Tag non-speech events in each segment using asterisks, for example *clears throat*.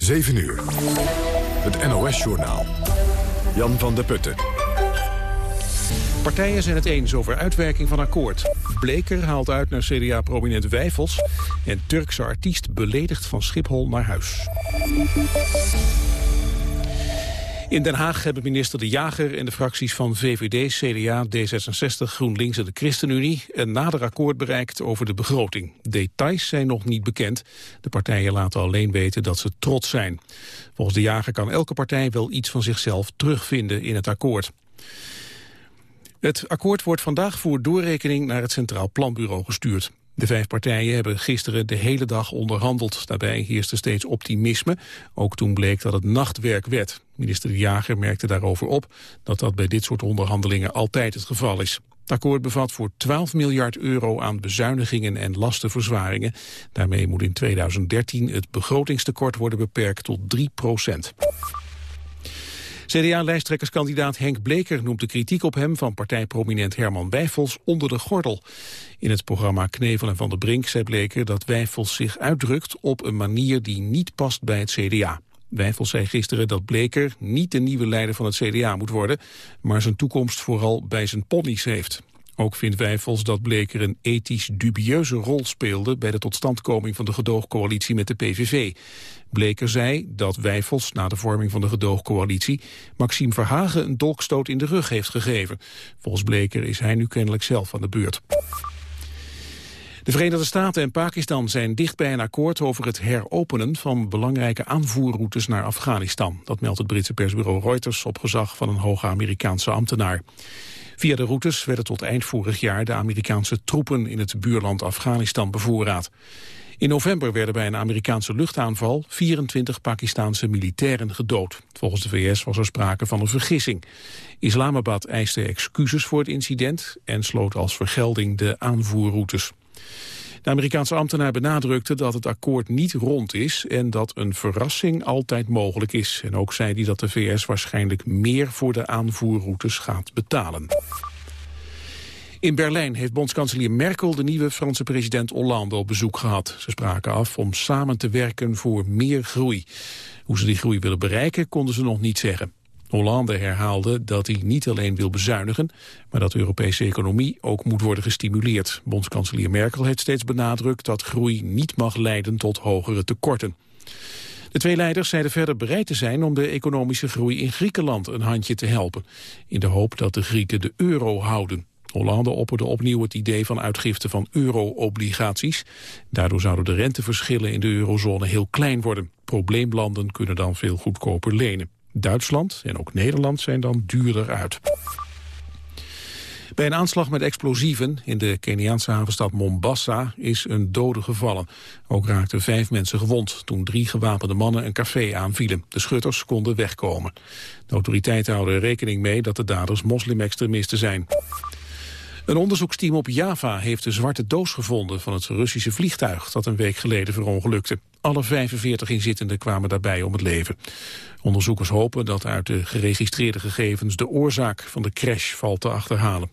7 uur. Het NOS-journaal. Jan van der Putten. Partijen zijn het eens over uitwerking van akkoord. Bleker haalt uit naar CDA-prominent Wijfels... en Turkse artiest beledigd van Schiphol naar huis. In Den Haag hebben minister De Jager en de fracties van VVD, CDA, D66, GroenLinks en de ChristenUnie een nader akkoord bereikt over de begroting. Details zijn nog niet bekend. De partijen laten alleen weten dat ze trots zijn. Volgens De Jager kan elke partij wel iets van zichzelf terugvinden in het akkoord. Het akkoord wordt vandaag voor doorrekening naar het Centraal Planbureau gestuurd. De vijf partijen hebben gisteren de hele dag onderhandeld. Daarbij heerste steeds optimisme, ook toen bleek dat het nachtwerk werd. Minister Jager merkte daarover op dat dat bij dit soort onderhandelingen altijd het geval is. Het akkoord bevat voor 12 miljard euro aan bezuinigingen en lastenverzwaringen. Daarmee moet in 2013 het begrotingstekort worden beperkt tot 3 procent. CDA-lijsttrekkerskandidaat Henk Bleker noemt de kritiek op hem van partijprominent Herman Wijfels onder de gordel. In het programma Knevel en Van der Brink zei Bleker dat Wijfels zich uitdrukt op een manier die niet past bij het CDA. Wijfels zei gisteren dat Bleker niet de nieuwe leider van het CDA moet worden, maar zijn toekomst vooral bij zijn ponies heeft. Ook vindt Wijfels dat Bleker een ethisch dubieuze rol speelde bij de totstandkoming van de gedoogcoalitie met de PVV. Bleker zei dat Wijfels na de vorming van de gedoogcoalitie Maxime Verhagen een dolkstoot in de rug heeft gegeven. Volgens Bleker is hij nu kennelijk zelf aan de beurt. De Verenigde Staten en Pakistan zijn dicht bij een akkoord over het heropenen van belangrijke aanvoerroutes naar Afghanistan. Dat meldt het Britse persbureau Reuters op gezag van een hoge Amerikaanse ambtenaar. Via de routes werden tot eind vorig jaar de Amerikaanse troepen in het buurland Afghanistan bevoorraad. In november werden bij een Amerikaanse luchtaanval 24 Pakistanse militairen gedood. Volgens de VS was er sprake van een vergissing. Islamabad eiste excuses voor het incident en sloot als vergelding de aanvoerroutes. De Amerikaanse ambtenaar benadrukte dat het akkoord niet rond is en dat een verrassing altijd mogelijk is. En ook zei hij dat de VS waarschijnlijk meer voor de aanvoerroutes gaat betalen. In Berlijn heeft bondskanselier Merkel de nieuwe Franse president Hollande op bezoek gehad. Ze spraken af om samen te werken voor meer groei. Hoe ze die groei willen bereiken konden ze nog niet zeggen. Hollande herhaalde dat hij niet alleen wil bezuinigen, maar dat de Europese economie ook moet worden gestimuleerd. Bondskanselier Merkel heeft steeds benadrukt dat groei niet mag leiden tot hogere tekorten. De twee leiders zeiden verder bereid te zijn om de economische groei in Griekenland een handje te helpen, in de hoop dat de Grieken de euro houden. Hollande opperde opnieuw het idee van uitgifte van euro-obligaties. Daardoor zouden de renteverschillen in de eurozone heel klein worden. Probleemlanden kunnen dan veel goedkoper lenen. Duitsland en ook Nederland zijn dan duurder uit. Bij een aanslag met explosieven in de Keniaanse havenstad Mombasa is een dode gevallen. Ook raakten vijf mensen gewond toen drie gewapende mannen een café aanvielen. De schutters konden wegkomen. De autoriteiten houden rekening mee dat de daders moslimextremisten zijn. Een onderzoeksteam op Java heeft de zwarte doos gevonden van het Russische vliegtuig dat een week geleden verongelukte. Alle 45 inzittenden kwamen daarbij om het leven. Onderzoekers hopen dat uit de geregistreerde gegevens de oorzaak van de crash valt te achterhalen.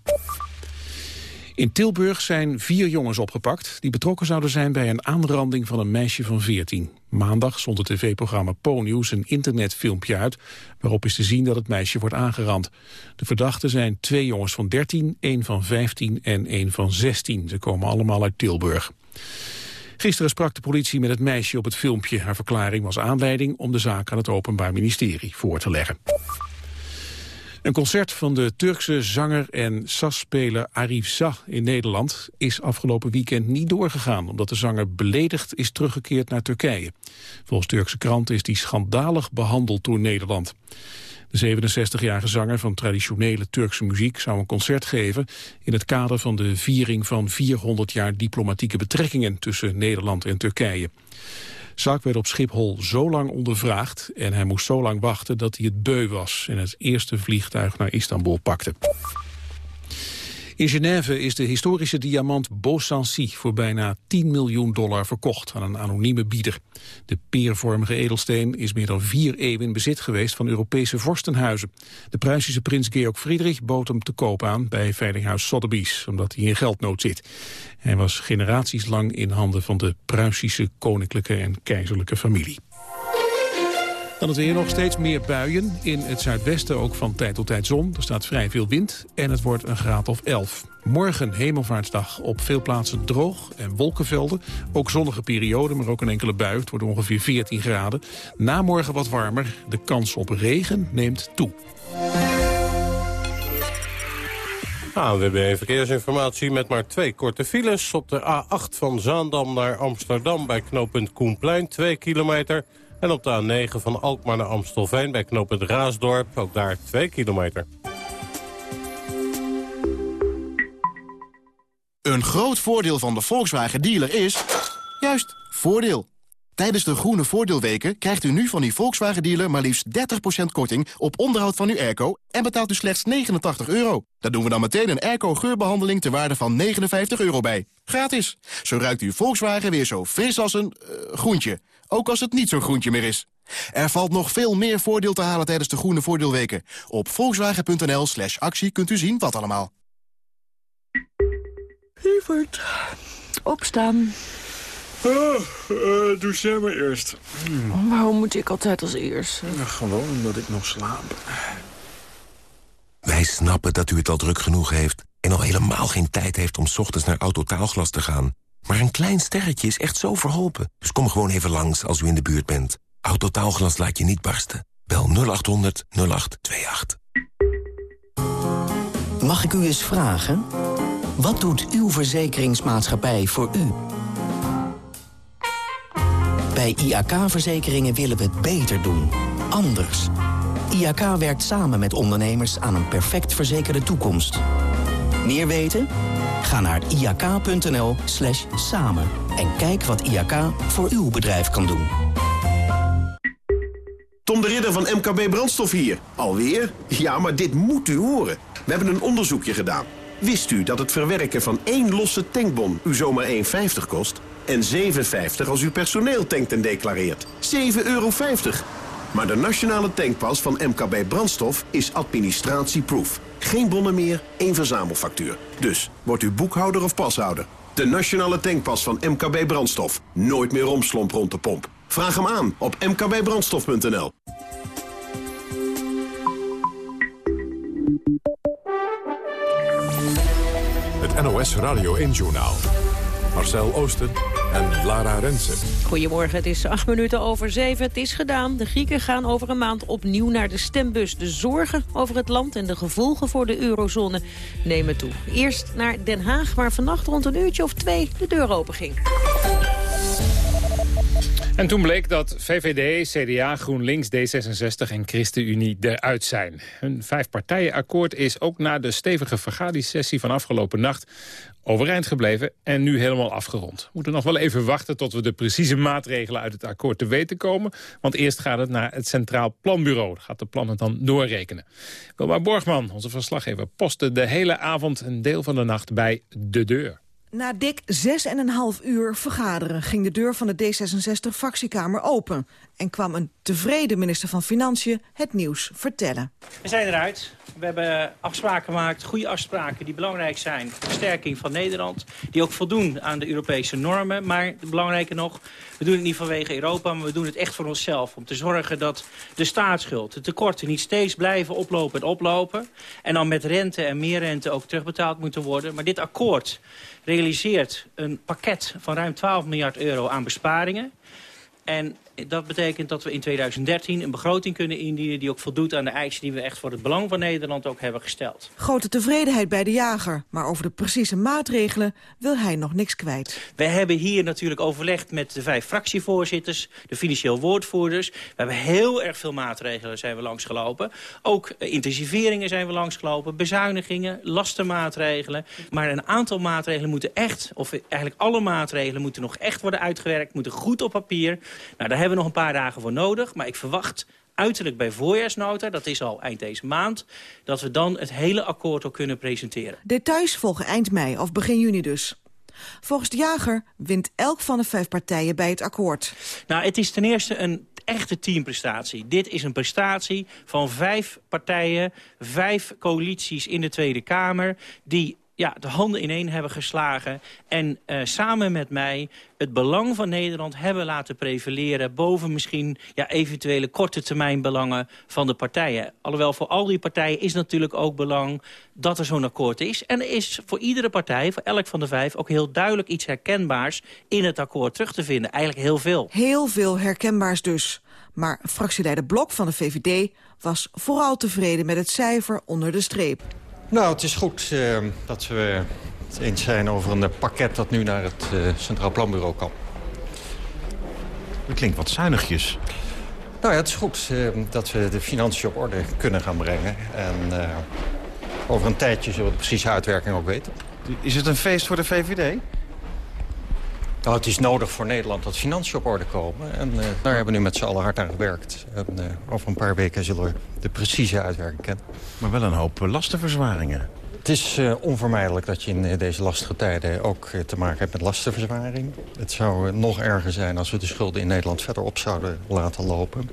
In Tilburg zijn vier jongens opgepakt die betrokken zouden zijn bij een aanranding van een meisje van 14. Maandag zond het tv-programma Po-nieuws een internetfilmpje uit waarop is te zien dat het meisje wordt aangerand. De verdachten zijn twee jongens van 13, één van 15 en één van 16. Ze komen allemaal uit Tilburg. Gisteren sprak de politie met het meisje op het filmpje. Haar verklaring was aanleiding om de zaak aan het Openbaar Ministerie voor te leggen. Een concert van de Turkse zanger en sasspeler Arif Zah in Nederland is afgelopen weekend niet doorgegaan, omdat de zanger beledigd is teruggekeerd naar Turkije. Volgens Turkse kranten is die schandalig behandeld door Nederland. De 67-jarige zanger van traditionele Turkse muziek zou een concert geven in het kader van de viering van 400 jaar diplomatieke betrekkingen tussen Nederland en Turkije. Zak werd op Schiphol zo lang ondervraagd en hij moest zo lang wachten dat hij het beu was en het eerste vliegtuig naar Istanbul pakte. In Genève is de historische diamant Beausancy voor bijna 10 miljoen dollar verkocht aan een anonieme bieder. De peervormige edelsteen is meer dan vier eeuwen in bezit geweest van Europese vorstenhuizen. De Pruisische prins Georg Friedrich bood hem te koop aan bij veilinghuis Sotheby's, omdat hij in geldnood zit. Hij was generaties lang in handen van de Pruisische koninklijke en keizerlijke familie. Dan het weer nog steeds meer buien. In het zuidwesten ook van tijd tot tijd zon. Er staat vrij veel wind en het wordt een graad of 11. Morgen hemelvaartsdag op veel plaatsen droog en wolkenvelden. Ook zonnige perioden, maar ook een enkele bui. Het wordt ongeveer 14 graden. Na morgen wat warmer. De kans op regen neemt toe. ANWB Verkeersinformatie met maar twee korte files. Op de A8 van Zaandam naar Amsterdam bij knooppunt Koenplein 2 kilometer. En op de A9 van Alkmaar naar Amstelveen bij knooppunt Raasdorp ook daar 2 kilometer. Een groot voordeel van de Volkswagen dealer is... juist, voordeel. Tijdens de groene voordeelweken krijgt u nu van uw Volkswagen dealer... maar liefst 30% korting op onderhoud van uw airco... en betaalt u slechts 89 euro. Daar doen we dan meteen een airco-geurbehandeling... ter waarde van 59 euro bij. Gratis. Zo ruikt uw Volkswagen weer zo fris als een uh, groentje. Ook als het niet zo'n groentje meer is. Er valt nog veel meer voordeel te halen tijdens de groene voordeelweken. Op volkswagen.nl slash actie kunt u zien wat allemaal. Lieverd, opstaan. Oh, uh, doe jij maar eerst. Hmm. Waarom moet ik altijd als eerst? gewoon omdat ik nog slaap. Wij snappen dat u het al druk genoeg heeft... en al helemaal geen tijd heeft om ochtends naar Autotaalglas te gaan. Maar een klein sterretje is echt zo verholpen. Dus kom gewoon even langs als u in de buurt bent. Autotaalglas laat je niet barsten. Bel 0800 0828. Mag ik u eens vragen? Wat doet uw verzekeringsmaatschappij voor u? Bij IAK-verzekeringen willen we het beter doen. Anders. IAK werkt samen met ondernemers aan een perfect verzekerde toekomst. Meer weten? Ga naar iak.nl slash samen en kijk wat IAK voor uw bedrijf kan doen. Tom de Ridder van MKB Brandstof hier. Alweer? Ja, maar dit moet u horen. We hebben een onderzoekje gedaan. Wist u dat het verwerken van één losse tankbon u zomaar 1,50 kost? En 7,50 als u personeel tankt en declareert. 7,50 euro. Maar de nationale tankpas van MKB Brandstof is administratieproof. Geen bonnen meer, één verzamelfactuur. Dus, wordt u boekhouder of pashouder? De nationale tankpas van MKB Brandstof. Nooit meer romslomp rond de pomp. Vraag hem aan op mkbbrandstof.nl. Het NOS Radio 1 Journaal. Marcel Oosten Lara Rensen. Goedemorgen, het is acht minuten over zeven. Het is gedaan. De Grieken gaan over een maand opnieuw naar de stembus. De zorgen over het land en de gevolgen voor de eurozone nemen toe. Eerst naar Den Haag, waar vannacht rond een uurtje of twee de deur open ging. En toen bleek dat VVD, CDA, GroenLinks, D66 en ChristenUnie eruit zijn. Hun vijfpartijenakkoord is ook na de stevige vergadingssessie van afgelopen nacht overeind gebleven en nu helemaal afgerond. We moeten nog wel even wachten tot we de precieze maatregelen uit het akkoord te weten komen. Want eerst gaat het naar het Centraal Planbureau. Gaat de plannen dan doorrekenen. Wilma Borgman, onze verslaggever, postte de hele avond een deel van de nacht bij de deur. Na dik 6,5 uur vergaderen ging de deur van de D66-fractiekamer open... en kwam een tevreden minister van Financiën het nieuws vertellen. We zijn eruit. We hebben afspraken gemaakt, goede afspraken die belangrijk zijn... voor de versterking van Nederland, die ook voldoen aan de Europese normen. Maar belangrijker nog, we doen het niet vanwege Europa... maar we doen het echt voor onszelf, om te zorgen dat de staatsschuld... de tekorten niet steeds blijven oplopen en oplopen... en dan met rente en meer rente ook terugbetaald moeten worden. Maar dit akkoord realiseert een pakket van ruim 12 miljard euro aan besparingen. En dat betekent dat we in 2013 een begroting kunnen indienen... die ook voldoet aan de eisen die we echt voor het belang van Nederland ook hebben gesteld. Grote tevredenheid bij de jager. Maar over de precieze maatregelen wil hij nog niks kwijt. We hebben hier natuurlijk overlegd met de vijf fractievoorzitters... de financieel woordvoerders. We hebben heel erg veel maatregelen zijn we langsgelopen. Ook eh, intensiveringen zijn we langsgelopen. Bezuinigingen, lastenmaatregelen. Maar een aantal maatregelen moeten echt... of eigenlijk alle maatregelen moeten nog echt worden uitgewerkt... moeten goed op papier. Nou, daar hebben we nog een paar dagen voor nodig. Maar ik verwacht uiterlijk bij voorjaarsnota, dat is al eind deze maand... dat we dan het hele akkoord al kunnen presenteren. Details volgen eind mei of begin juni dus. Volgens de jager wint elk van de vijf partijen bij het akkoord. Nou, het is ten eerste een echte teamprestatie. Dit is een prestatie van vijf partijen, vijf coalities in de Tweede Kamer... die ja, de handen ineen hebben geslagen... en uh, samen met mij het belang van Nederland hebben laten prevaleren... boven misschien ja, eventuele korte termijn belangen van de partijen. Alhoewel voor al die partijen is natuurlijk ook belang dat er zo'n akkoord is. En er is voor iedere partij, voor elk van de vijf... ook heel duidelijk iets herkenbaars in het akkoord terug te vinden. Eigenlijk heel veel. Heel veel herkenbaars dus. Maar fractieleider Blok van de VVD was vooral tevreden met het cijfer onder de streep. Nou, het is goed uh, dat we het eens zijn over een pakket dat nu naar het uh, Centraal Planbureau kan. Dat klinkt wat zuinigjes. Nou ja, het is goed uh, dat we de financiën op orde kunnen gaan brengen. En over een tijdje zullen we de precieze uitwerking ook weten. Is het een feest voor de VVD? Nou, het is nodig voor Nederland dat financiën op orde komen. En uh, daar hebben we nu met z'n allen hard aan gewerkt. En uh, over een paar weken zullen we de precieze uitwerking kennen. Maar wel een hoop lastenverzwaringen. Het is uh, onvermijdelijk dat je in deze lastige tijden ook te maken hebt met lastenverzwaring. Het zou nog erger zijn als we de schulden in Nederland verder op zouden laten lopen.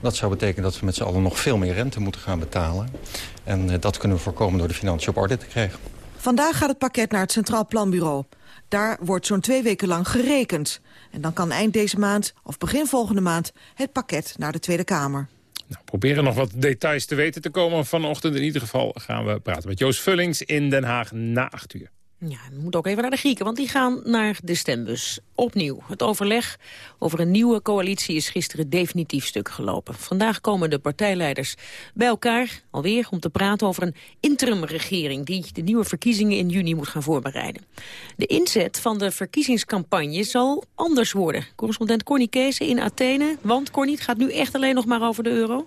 Dat zou betekenen dat we met z'n allen nog veel meer rente moeten gaan betalen. En dat kunnen we voorkomen door de financiën op orde te krijgen. Vandaag gaat het pakket naar het Centraal Planbureau. Daar wordt zo'n twee weken lang gerekend. En dan kan eind deze maand of begin volgende maand het pakket naar de Tweede Kamer. Nou, proberen nog wat details te weten te komen. Vanochtend in ieder geval gaan we praten met Joost Vullings in Den Haag na acht uur. Ja, we moeten ook even naar de Grieken, want die gaan naar de stembus. Opnieuw. Het overleg over een nieuwe coalitie is gisteren definitief stuk gelopen. Vandaag komen de partijleiders bij elkaar, alweer, om te praten over een interimregering... die de nieuwe verkiezingen in juni moet gaan voorbereiden. De inzet van de verkiezingscampagne zal anders worden. Correspondent Corny Kees in Athene. Want, Corny, het gaat nu echt alleen nog maar over de euro?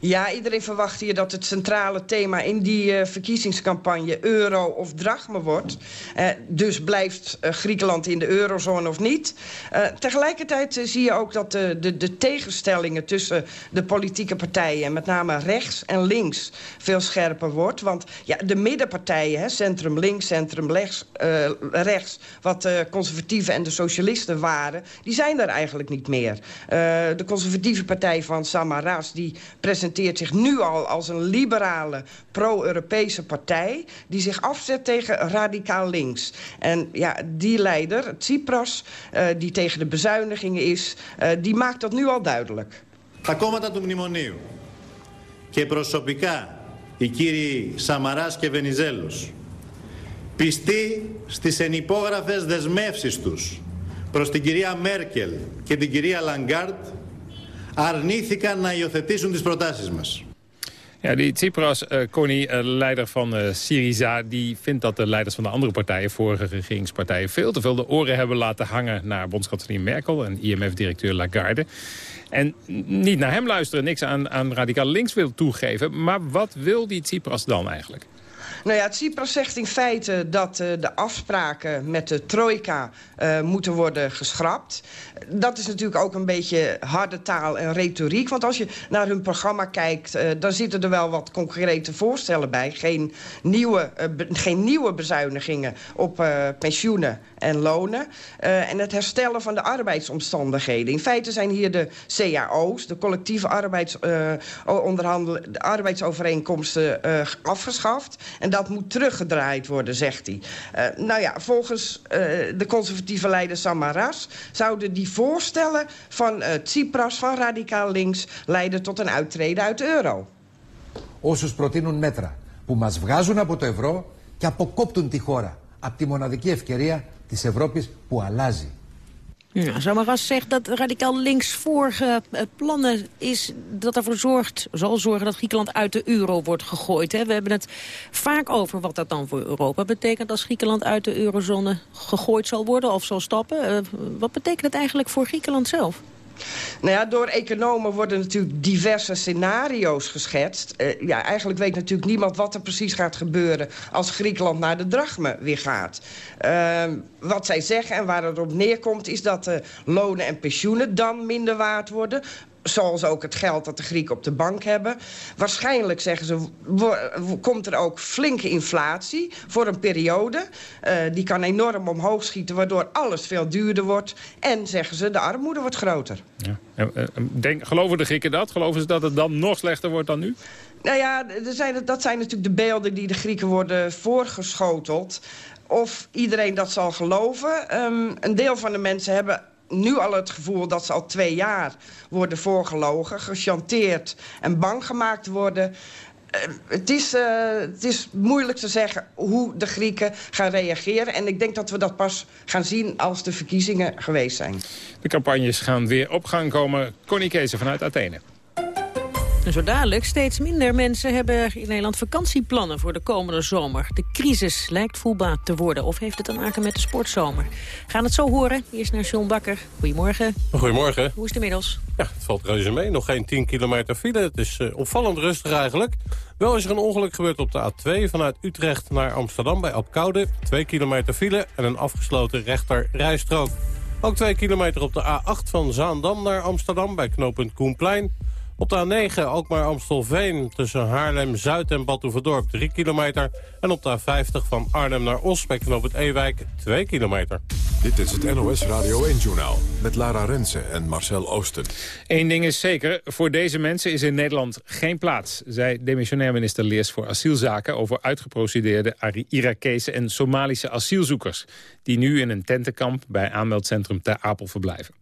Ja, iedereen verwacht hier dat het centrale thema in die uh, verkiezingscampagne euro of drachme wordt. Uh, dus blijft uh, Griekenland in de eurozone of niet. tegelijkertijd zie je ook dat de, de, de, tegenstellingen tussen de politieke partijen... met name rechts en links veel scherper wordt. Want ja, de middenpartijen, hè, centrum links, centrum rechts... rechts wat de conservatieven en de socialisten waren... die zijn er eigenlijk niet meer. de conservatieve partij van Samaras... die presenteert zich nu al als een liberale, pro-Europese partij... die zich afzet tegen radicaal links. En ja, die leider, Tsipras, uh, die tegen de bezuinigingen is... Uh, die maakt dat nu al duidelijk. Τα κόμματα του Μνημονίου και προσωπικά οι κύριοι Σαμαράς και Βενιζέλος πιστοί στις ενυπόγραφες δεσμεύσεις τους προς την κυρία Μέρκελ και την κυρία Λαγκάρτ αρνήθηκαν να υιοθετήσουν τις προτάσεις μας. Ja, die Tsipras, uh, Connie, uh, leider van uh, Syriza... die vindt dat de leiders van de andere partijen, vorige regeringspartijen... veel te veel de oren hebben laten hangen naar bondskanselier Merkel... en IMF-directeur Lagarde. En niet naar hem luisteren, niks aan, aan radicaal links wil toegeven. Maar wat wil die Tsipras dan eigenlijk? Nou ja, Tsipras zegt in feite dat uh, de afspraken met de trojka uh, moeten worden geschrapt. Dat is natuurlijk ook een beetje harde taal en retoriek. Want als je naar hun programma kijkt, uh, dan zitten er wel wat concrete voorstellen bij. Geen nieuwe, geen nieuwe bezuinigingen op pensioenen en lonen. en het herstellen van de arbeidsomstandigheden. In feite zijn hier de cao's, de collectieve arbeids, de arbeidsovereenkomsten, afgeschaft. En dat moet teruggedraaid worden, zegt hij. Uh, nou ja, volgens uh, de conservatieve leider Samaras... zouden die voorstellen van uh, Tsipras van radicaal links... leiden tot een uittreden uit de euro. Όσους προτείνουν μέτρα που μας βγάζουν από το ευρώ... και αποκόπτουν τη χώρα από τη μοναδική ευκαιρία της Ευρώπης που αλλάζει. Ja, Samaras zegt dat radicaal links vorige uh, plannen is dat ervoor zorgt, zal zorgen dat Griekenland uit de euro wordt gegooid. Hè. We hebben het vaak over wat dat dan voor Europa betekent als Griekenland uit de eurozone gegooid zal worden of zal stappen. Uh, wat betekent het eigenlijk voor Griekenland zelf? Nou ja, door economen worden natuurlijk diverse scenario's geschetst. Uh, ja, eigenlijk weet natuurlijk niemand wat er precies gaat gebeuren... als Griekenland naar de drachme weer gaat. Uh, wat zij zeggen en waar het op neerkomt... is dat de lonen en pensioenen dan minder waard worden Zoals ook het geld dat de Grieken op de bank hebben. Waarschijnlijk, zeggen ze, komt er ook flinke inflatie voor een periode. Uh, die kan enorm omhoog schieten, waardoor alles veel duurder wordt. En, zeggen ze, de armoede wordt groter. Ja. Denk, geloven de Grieken dat? Geloven ze dat het dan nog slechter wordt dan nu? Nou ja, zijn, dat zijn natuurlijk de beelden die de Grieken worden voorgeschoteld. Of iedereen dat zal geloven. Um, een deel van de mensen hebben nu al het gevoel dat ze al twee jaar worden voorgelogen... gechanteerd en bang gemaakt worden. Uh, het, is, uh, het is moeilijk te zeggen hoe de Grieken gaan reageren. En ik denk dat we dat pas gaan zien als de verkiezingen geweest zijn. De campagnes gaan weer op gang komen. Connie Kees vanuit Athene. En zo dadelijk steeds minder mensen hebben in Nederland vakantieplannen voor de komende zomer. De crisis lijkt voelbaar te worden. Of heeft het te maken met de sportzomer? Gaan het zo horen. Eerst naar John Bakker. Goedemorgen. Goedemorgen. Hoe is het inmiddels? Ja, het valt reuze mee. Nog geen 10 kilometer file. Het is uh, opvallend rustig eigenlijk. Wel is er een ongeluk gebeurd op de A2 vanuit Utrecht naar Amsterdam bij Apkoude. 2 kilometer file en een afgesloten rechter rijstrook. Ook 2 kilometer op de A8 van Zaandam naar Amsterdam bij knooppunt Koenplein. Op de A9 ook maar Amstelveen tussen Haarlem-Zuid en Badhoevedorp 3 kilometer. En op de A50 van Arnhem naar Os bij knoop het Ewijk 2 kilometer. Dit is het NOS Radio 1-journaal met Lara Rensen en Marcel Oosten. Eén ding is zeker, voor deze mensen is in Nederland geen plaats... zei demissionair minister Leers voor asielzaken... over uitgeprocedeerde Irakese en Somalische asielzoekers... die nu in een tentenkamp bij aanmeldcentrum Ter Apel verblijven.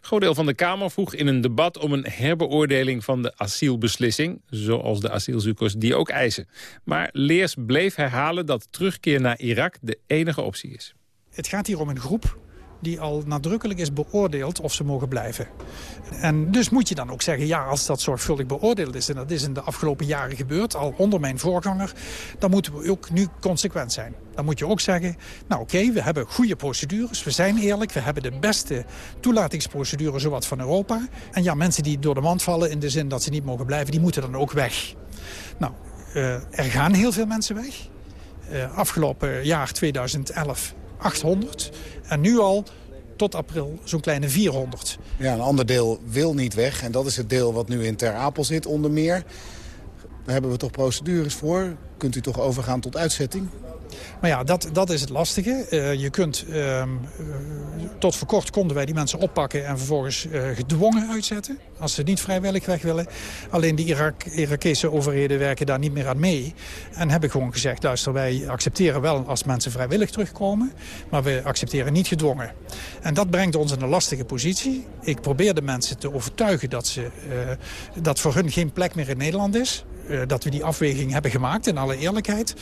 Groot deel van de Kamer vroeg in een debat om een herbeoordeling van de asielbeslissing... zoals de asielzoekers die ook eisen. Maar Leers bleef herhalen dat terugkeer naar Irak de enige optie is. Het gaat hier om een groep die al nadrukkelijk is beoordeeld of ze mogen blijven. En dus moet je dan ook zeggen, ja, als dat zorgvuldig beoordeeld is... en dat is in de afgelopen jaren gebeurd, al onder mijn voorganger... dan moeten we ook nu consequent zijn. Dan moet je ook zeggen, nou oké, we hebben goede procedures, we zijn eerlijk... we hebben de beste toelatingsprocedure zowat van Europa. En ja, mensen die door de mand vallen in de zin dat ze niet mogen blijven... die moeten dan ook weg. Nou, uh, er gaan heel veel mensen weg. Uh, afgelopen jaar 2011 800. En nu al tot april zo'n kleine 400. Ja, een ander deel wil niet weg. En dat is het deel wat nu in Ter Apel zit onder meer. Daar hebben we toch procedures voor. Kunt u toch overgaan tot uitzetting? Maar ja, dat, dat is het lastige. Uh, je kunt, uh, tot voor kort konden wij die mensen oppakken en vervolgens uh, gedwongen uitzetten. Als ze niet vrijwillig weg willen. Alleen de Irak Irakese overheden werken daar niet meer aan mee. En hebben gewoon gezegd, luister, wij accepteren wel als mensen vrijwillig terugkomen. Maar we accepteren niet gedwongen. En dat brengt ons in een lastige positie. Ik probeer de mensen te overtuigen dat, ze, dat voor hun geen plek meer in Nederland is. Eh, dat we die afweging hebben gemaakt, in alle eerlijkheid.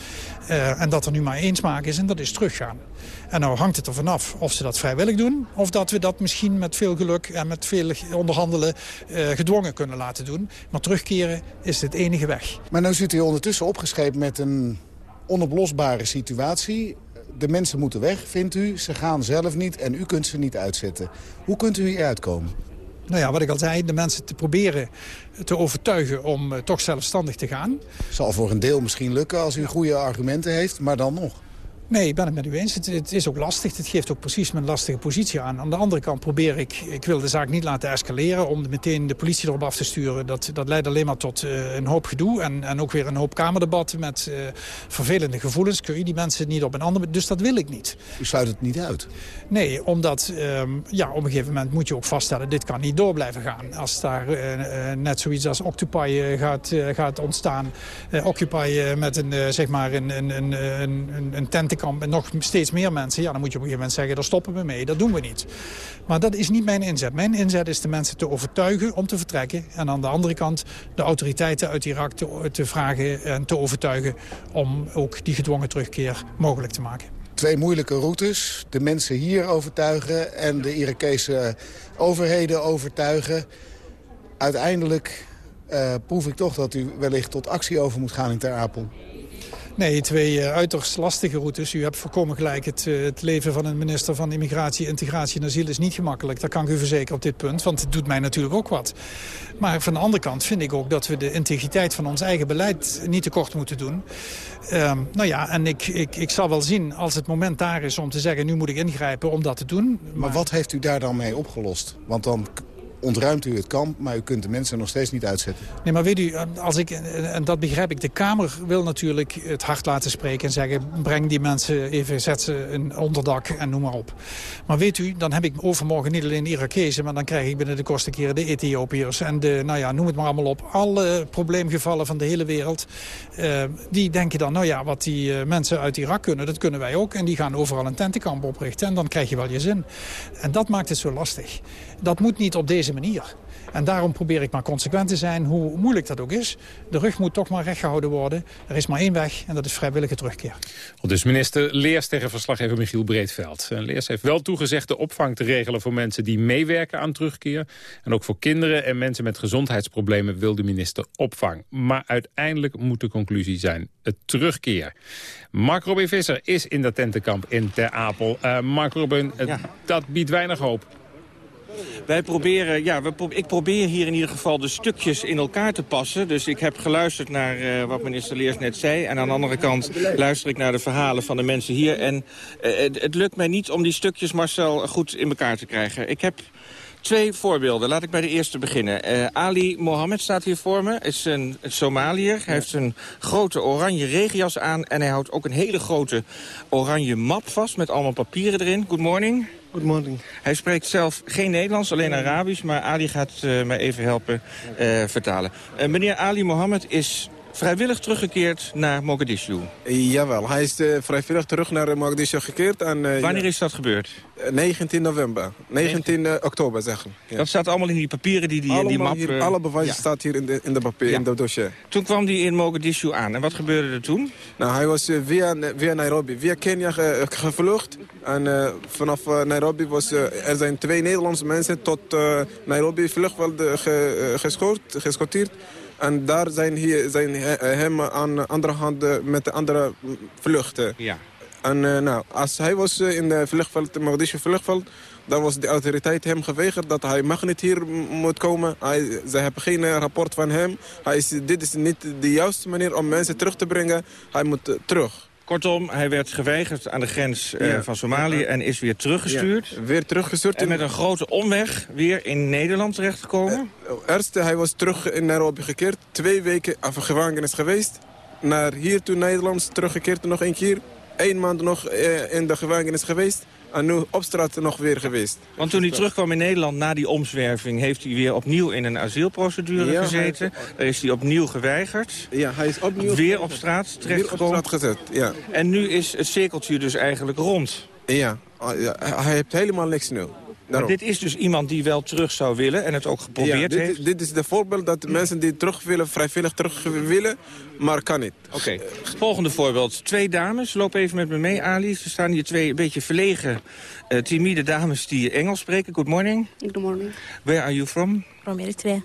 Uh, en dat er nu maar één smaak is en dat is teruggaan. En nou hangt het er vanaf of ze dat vrijwillig doen... of dat we dat misschien met veel geluk en met veel onderhandelen uh, gedwongen kunnen laten doen. Maar terugkeren is het enige weg. Maar nu zit u ondertussen opgescheept met een onoplosbare situatie. De mensen moeten weg, vindt u. Ze gaan zelf niet en u kunt ze niet uitzetten. Hoe kunt u hier uitkomen? Nou ja, wat ik al zei, de mensen te proberen te overtuigen om uh, toch zelfstandig te gaan. Zal voor een deel misschien lukken als u goede argumenten heeft, maar dan nog. Nee, ik ben het met u eens. Het, het, is ook lastig. Het geeft ook precies mijn lastige positie aan. Aan de andere kant probeer ik, ik wil de zaak niet laten escaleren... om meteen de politie erop af te sturen. Dat, dat leidt alleen maar tot uh, een hoop gedoe. En, en ook weer een hoop kamerdebatten met uh, vervelende gevoelens. Kun je die mensen niet op een andere... Dus dat wil ik niet. U sluit het niet uit? Nee, omdat um, ja, op een gegeven moment moet je ook vaststellen... dit kan niet door blijven gaan. Als daar uh, net zoiets als Occupy gaat, gaat ontstaan... Occupy met een, zeg maar een, een, een, een, een tent kamp en nog steeds meer mensen... ja, dan moet je op een gegeven moment zeggen, daar stoppen we mee. Dat doen we niet. Maar dat is niet mijn inzet. Mijn inzet is de mensen te overtuigen om te vertrekken. En aan de andere kant de autoriteiten uit Irak te, te vragen en te overtuigen... om ook die gedwongen terugkeer mogelijk te maken. Twee moeilijke routes. De mensen hier overtuigen en de Irakese overheden overtuigen. Uiteindelijk uh, proef ik toch dat u wellicht tot actie over moet gaan in Ter Apel. Nee, twee uh, uiterst lastige routes. U hebt voorkomen gelijk. Het, uh, het, leven van een minister van Immigratie, Integratie en Asiel is niet gemakkelijk. Dat kan ik u verzekeren op dit punt, want het doet mij natuurlijk ook wat. Maar van de andere kant vind ik ook dat we de integriteit van ons eigen beleid niet tekort moeten doen. Um, nou ja, en ik, ik, ik zal wel zien als het moment daar is om te zeggen... nu moet ik ingrijpen om dat te doen. Maar, maar wat heeft u daar dan mee opgelost? Want dan ontruimt u het kamp, maar u kunt de mensen nog steeds niet uitzetten. Nee, maar weet u, als ik, en dat begrijp ik, de Kamer wil natuurlijk het hart laten spreken en zeggen... breng die mensen even, zet ze een onderdak en noem maar op. Maar weet u, dan heb ik overmorgen niet alleen Irakezen... maar dan krijg ik binnen de kosten keren de Ethiopiërs en de, nou ja, noem het maar allemaal op. Alle probleemgevallen van de hele wereld, uh, die denken dan, nou ja, wat die uh, mensen uit Irak kunnen, dat kunnen wij ook. En die gaan overal een tentenkamp oprichten en dan krijg je wel je zin. En dat maakt het zo lastig. Dat moet niet op deze manier. En daarom probeer ik maar consequent te zijn, hoe moeilijk dat ook is. De rug moet toch maar recht gehouden worden. Er is maar één weg en dat is vrijwillige terugkeer. Dus minister Leers tegen verslaggever Michiel Breedveld. Leers heeft wel toegezegd de opvang te regelen voor mensen die meewerken aan terugkeer. En ook voor kinderen en mensen met gezondheidsproblemen wil de minister opvang. Maar uiteindelijk moet de conclusie zijn het terugkeer. Mark Robin Visser is in dat tentenkamp in Ter Apel. Uh, Mark Robin, ja. dat biedt weinig hoop. Wij proberen, ja, we ik probeer hier in ieder geval de stukjes in elkaar te passen. Dus ik heb geluisterd naar uh, wat minister Leers net zei. En aan de andere kant luister ik naar de verhalen van de mensen hier. En uh, het, lukt mij niet om die stukjes, Marcel, goed in elkaar te krijgen. Ik heb Twee voorbeelden. Laat ik bij de eerste beginnen. Uh, Ali Mohammed staat hier voor me. is een, een Somaliër. Hij heeft een grote oranje regenjas aan. En hij houdt ook een hele grote oranje map vast met allemaal papieren erin. Good morning. Good morning. Hij spreekt zelf geen Nederlands, alleen Arabisch. Maar Ali gaat uh, mij even helpen uh, vertalen. meneer Ali Mohammed is vrijwillig teruggekeerd naar Mogadishu. Jawel, hij is uh, vrijwillig terug naar Mogadishu gekeerd. En, uh, Wanneer ja, is dat gebeurd? 19 november, 19 19 oktober zeggen. Ja. Dat staat allemaal in die papieren die, die in die map... Hier, alle bewijzen ja. staat hier in de, in de papier, in de dossier. Toen kwam hij in Mogadishu aan. En wat gebeurde er toen? Nou, hij was via, via Nairobi, via Kenia ge, gevlucht. En vanaf Nairobi was er zijn twee Nederlandse mensen tot Nairobi ge, gescorteerd. En daar zijn, hier, zijn hem aan de andere hand met andere vluchten. Ja. En uh, nou, als hij was in de vluchtveld, de Mogadishu vluchtveld... dan was de autoriteit hem geweigerd dat hij mag niet hier moet komen. Hij, ze hebben geen rapport van hem. Hij is, dit is niet de juiste manier om mensen terug te brengen. Hij moet terug. Kortom, hij werd geweigerd aan de grens uh, ja. van Somalië en is weer teruggestuurd. Ja, weer teruggestuurd. En met een grote omweg weer in Nederland terechtgekomen? Uh, eerst, hij was terug in Nairobi gekeerd. Twee weken af gevangenis geweest. Naar hier toe Nederland teruggekeerd nog een keer. Eén maand nog uh, in de gevangenis geweest. En nu op straat nog weer geweest. Want toen hij terugkwam in Nederland na die omzwerving... heeft hij weer opnieuw in een asielprocedure ja, gezeten. Hij... Daar is hij opnieuw geweigerd. Ja, hij is opnieuw... Weer op straat terechtgekomen. Weer op straat gezet, ja. En nu is het cirkeltje dus eigenlijk rond. Ja, hij heeft helemaal niks nu. Maar dit is dus iemand die wel terug zou willen en het ook geprobeerd ja, dit, heeft? Dit is de voorbeeld dat mensen die terug willen, vrijwillig terug willen, maar kan niet. Oké, okay. volgende voorbeeld. Twee dames, loop even met me mee, Ali. Er staan hier twee een beetje verlegen, uh, timide dames die Engels spreken. Good morning. Good morning. Where are you from? From Eritrea.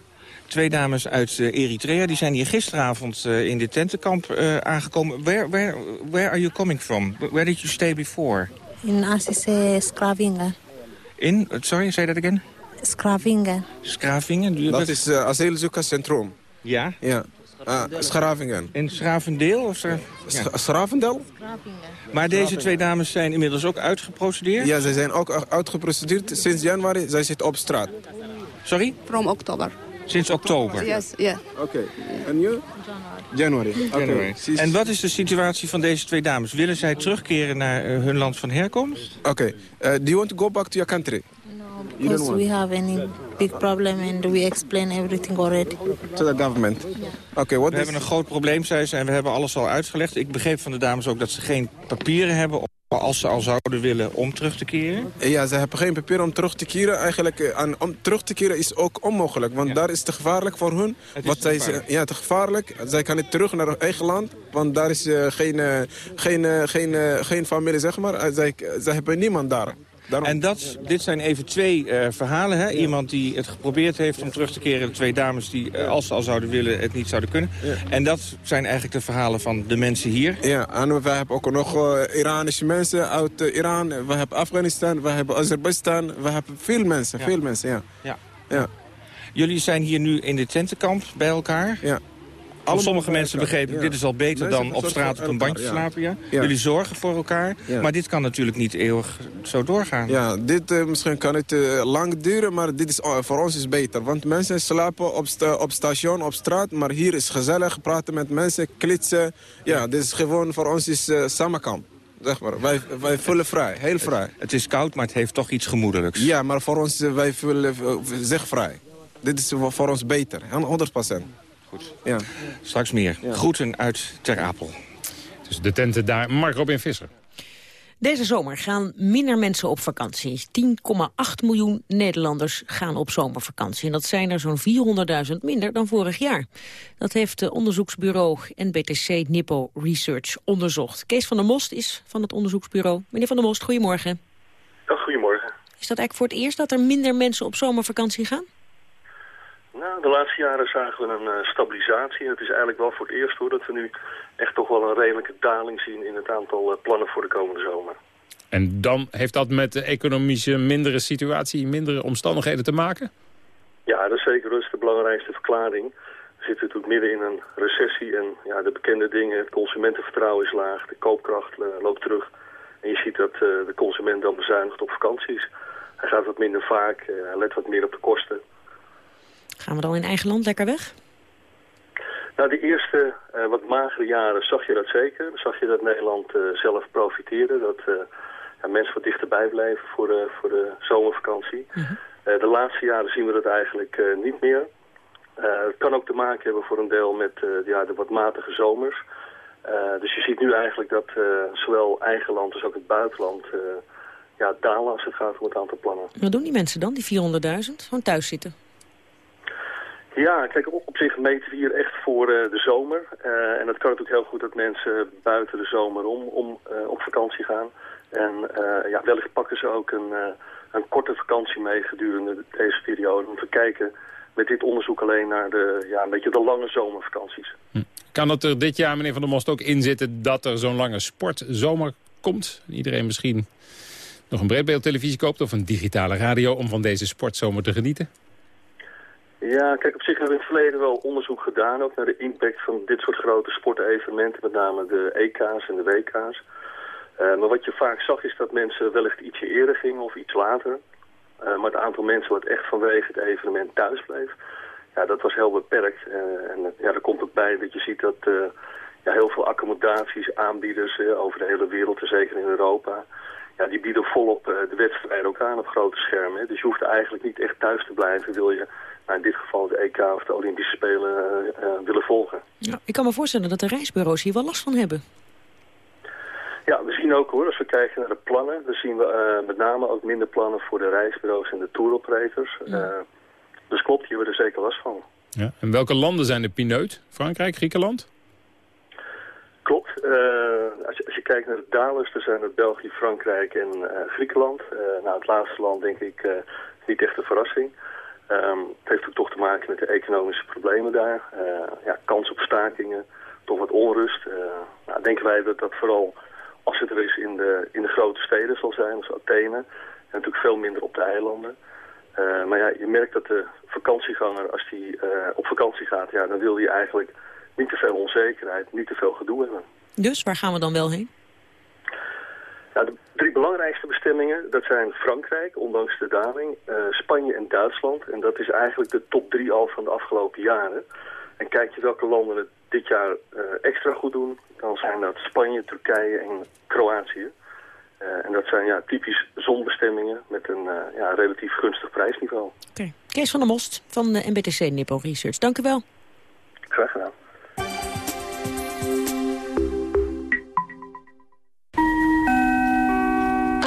Twee dames uit uh, Eritrea, die zijn hier gisteravond uh, in dit tentenkamp uh, aangekomen. Where, where, where are you coming from? Where did you stay before? In Assise Skravinga. In, sorry, say that again? Skravingen. Skravingen? Dat is uh, asielzoekerscentrum. Ja? Ja. Uh, Schravingen. In Schravendeel? Of ja. Schravendel? Maar deze twee dames zijn inmiddels ook uitgeprocedeerd? Ja, ze zijn ook uitgeprocedeerd. Sinds januari, zij zitten op straat. Sorry? From oktober. Sinds oktober? Yes, yeah. Oké. Okay. En je? Januari. Januari. Okay. En wat is de situatie van deze twee dames? Willen zij terugkeren naar uh, hun land van herkomst? Oké. Okay. Uh, do you want to go back to your country? No, because we have any big problem and we explain everything already. To the government? Yeah. Okay, what we is... hebben een groot probleem, zei ze, en we hebben alles al uitgelegd. Ik begreep van de dames ook dat ze geen papieren hebben als ze al zouden willen om terug te keren? Ja, ze hebben geen papier om terug te keren. Eigenlijk, en om terug te keren is ook onmogelijk. Want ja. daar is het te gevaarlijk voor hun. Het wat te gevaarlijk. Zij, ja, te gevaarlijk. Zij kan niet terug naar hun eigen land. Want daar is uh, geen, uh, geen, uh, geen, geen familie, zeg maar. zij, zij hebben niemand daar. Daarom... En dat, dit zijn even twee uh, verhalen. Hè? Iemand die het geprobeerd heeft om terug te keren. De twee dames die, uh, als ze al zouden willen, het niet zouden kunnen. En dat zijn eigenlijk de verhalen van de mensen hier. Ja, en we hebben ook nog uh, Iranische mensen uit Iran. We hebben Afghanistan, we hebben Azerbeidzjan. We hebben veel mensen, veel mensen, ja. ja. ja. Jullie zijn hier nu in de tentenkamp bij elkaar. Ja. Van sommige mensen begrepen, dit is al beter dan op straat op een bandje slapen. Ja? Jullie zorgen voor elkaar, maar dit kan natuurlijk niet eeuwig zo doorgaan. Ja, dit uh, misschien kan het uh, lang duren, maar dit is, uh, voor ons is beter. Want mensen slapen op, sta op station, op straat, maar hier is gezellig, praten met mensen, klitsen. Ja, dit is gewoon voor ons is samenkamp. Zeg maar. wij, wij voelen vrij, heel vrij. Het is koud, maar het heeft toch iets gemoedelijks. Ja, maar voor ons, wij voelen zich vrij. Dit is voor ons beter, 100 procent. Goed. Ja. Straks meer. Ja. Groeten uit Ter Apel. Dus de tenten daar, Mark Robin Visser. Deze zomer gaan minder mensen op vakantie. 10,8 miljoen Nederlanders gaan op zomervakantie. En dat zijn er zo'n 400.000 minder dan vorig jaar. Dat heeft het onderzoeksbureau NBTC Nippo Research onderzocht. Kees van der Most is van het onderzoeksbureau. Meneer van der Most, goedemorgen. goedemorgen. Is dat eigenlijk voor het eerst dat er minder mensen op zomervakantie gaan? Nou, de laatste jaren zagen we een uh, stabilisatie. Het is eigenlijk wel voor het eerst hoor, dat we nu echt toch wel een redelijke daling zien in het aantal uh, plannen voor de komende zomer. En dan heeft dat met de economische mindere situatie, mindere omstandigheden te maken? Ja, dat is zeker dat is de belangrijkste verklaring. We zitten natuurlijk midden in een recessie en ja, de bekende dingen, het consumentenvertrouwen is laag, de koopkracht uh, loopt terug. En je ziet dat de consument dan bezuinigt op vakanties. Hij gaat wat minder vaak, hij let wat meer op de kosten. Gaan we dan in eigen land lekker weg? Nou, de eerste uh, wat magere jaren zag je dat zeker. Zag je dat Nederland uh, zelf profiteerde. Dat uh, ja, mensen wat dichterbij bleven voor de, voor de zomervakantie. -hmm. de laatste jaren zien we dat eigenlijk niet meer. het kan ook te maken hebben voor een deel met ja, de wat matige zomers. dus je ziet nu eigenlijk dat zowel eigen land als ook het buitenland ja, dalen als het gaat om het aantal plannen. Wat doen die mensen dan, die 400.000? Gewoon thuis zitten? Ja, kijk, op, zich meten we hier echt voor uh, de zomer. Uh, en dat kan natuurlijk heel goed dat mensen buiten de zomer om, om uh, op vakantie gaan. En ja, wellicht pakken ze ook een, een korte vakantie mee gedurende deze periode. Om te kijken met dit onderzoek alleen naar de, ja, een beetje de lange zomervakanties. Hm. Kan het er dit jaar, meneer Van der Most, ook in zitten dat er zo'n lange sportzomer komt? Iedereen misschien nog een breedbeeldtelevisie koopt of een digitale radio om van deze sportzomer te genieten? Ja, kijk, op zich hebben we in het verleden wel onderzoek gedaan... ook naar de impact van dit soort grote sportevenementen... met name de EK's en de WK's. Uh, maar wat je vaak zag is dat mensen wellicht ietsje eerder gingen of iets later. Uh, maar het aantal mensen wat echt vanwege het evenement thuis bleef... ja, dat was heel beperkt. Uh, en ja, er komt ook bij dat je ziet dat ja, heel veel accommodaties, aanbieders... over de hele wereld en zeker in Europa... Ja, die bieden volop de wedstrijd ook aan op grote schermen. Dus je hoeft eigenlijk niet echt thuis te blijven, wil je nou, in dit geval de EK of de Olympische Spelen uh, willen volgen. Ja, ik kan me voorstellen dat de reisbureaus hier wel last van hebben. Ja, we zien ook hoor, als we kijken naar de plannen, dan zien we uh, met name ook minder plannen voor de reisbureaus en de touroperators. Ja. dus klopt, hier hebben we er zeker last van. Ja. En welke landen zijn de pineut? Frankrijk, Griekenland? Klopt. als, je, als, je, kijkt naar de dalers, dan zijn het België, Frankrijk en Griekenland. nou, het laatste land denk ik niet echt een verrassing. Um, het heeft ook toch te maken met de economische problemen daar. Uh, ja, kans op stakingen, toch wat onrust. Uh, nou, denken wij dat dat vooral, als het er is, in de, in de grote steden zal zijn, zoals Athene. En natuurlijk veel minder op de eilanden. Uh, maar ja, je merkt dat de vakantieganger, als die op vakantie gaat, ja, dan wil hij eigenlijk niet te veel onzekerheid, niet te veel gedoe hebben. Dus waar gaan we dan wel heen? Nou, de drie belangrijkste bestemmingen, dat zijn Frankrijk, ondanks de daling, uh, Spanje en Duitsland. En dat is eigenlijk de top drie al van de afgelopen jaren. En kijk je welke landen het dit jaar uh, extra goed doen, dan zijn dat Spanje, Turkije en Kroatië. Uh, en dat zijn ja, typisch zonbestemmingen met een ja, relatief gunstig prijsniveau. Oké. Okay. Kees van der Most van de NBTC Nippo Research, dank u wel. Graag gedaan.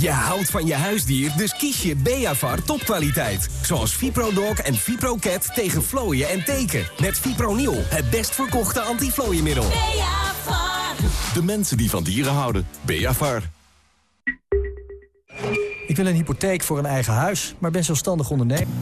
Je houdt van je huisdier, dus kies je Beavar topkwaliteit. Zoals ViproDog en ViproCat tegen vlooien en teken. Met Fipronil, het best verkochte antiflooienmiddel. Beavar. De mensen die van dieren houden. Beavar. Ik wil een hypotheek voor een eigen huis, maar ben zelfstandig ondernemer.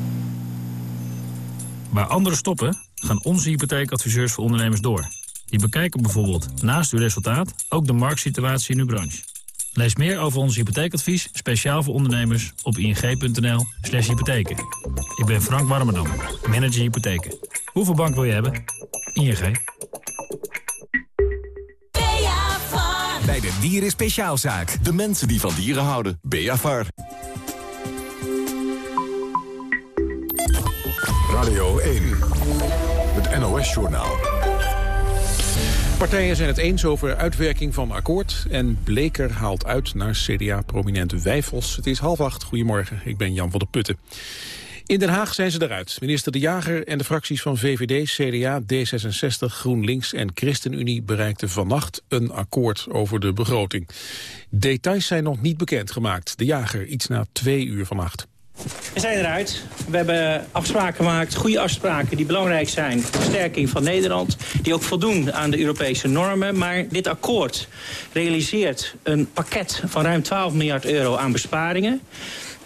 Waar anderen stoppen, gaan onze hypotheekadviseurs voor ondernemers door. Die bekijken bijvoorbeeld naast uw resultaat ook de marktsituatie in uw branche. Lees meer over ons hypotheekadvies, speciaal voor ondernemers, op ing.nl slash hypotheken. Ik ben Frank Warmerdam, manager hypotheken. Hoeveel bank wil je hebben? ING. Bij de Dieren Speciaalzaak. De mensen die van dieren houden. Beavar. Radio 1. Het NOS-journaal. Partijen zijn het eens over uitwerking van akkoord... en Bleker haalt uit naar CDA-prominent Wijfels. Het is half acht. Goedemorgen, ik ben Jan van der Putten. In Den Haag zijn ze eruit. Minister De Jager en de fracties van VVD, CDA, D66, GroenLinks en ChristenUnie bereikten vannacht een akkoord over de begroting. Details zijn nog niet bekendgemaakt. De Jager iets na twee uur vannacht. We zijn eruit. We hebben afspraken gemaakt, goede afspraken die belangrijk zijn voor de versterking van Nederland. Die ook voldoen aan de Europese normen. Maar dit akkoord realiseert een pakket van ruim 12 miljard euro aan besparingen.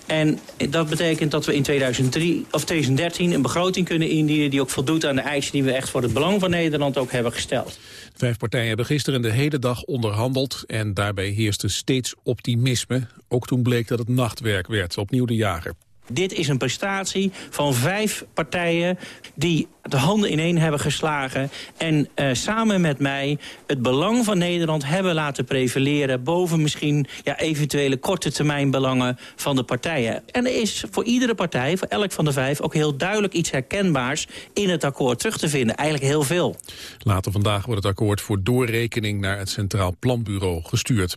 En dat betekent dat we in 2003, of 2013 een begroting kunnen indienen... die ook voldoet aan de eisen die we echt voor het belang van Nederland ook hebben gesteld. Vijf partijen hebben gisteren de hele dag onderhandeld... en daarbij heerste steeds optimisme. Ook toen bleek dat het nachtwerk werd, opnieuw de jager. Dit is een prestatie van vijf partijen die de handen ineen hebben geslagen... en uh, samen met mij het belang van Nederland hebben laten prevaleren... boven misschien ja, eventuele korte termijn belangen van de partijen. En er is voor iedere partij, voor elk van de vijf... ook heel duidelijk iets herkenbaars in het akkoord terug te vinden. Eigenlijk heel veel. Later vandaag wordt het akkoord voor doorrekening... naar het Centraal Planbureau gestuurd.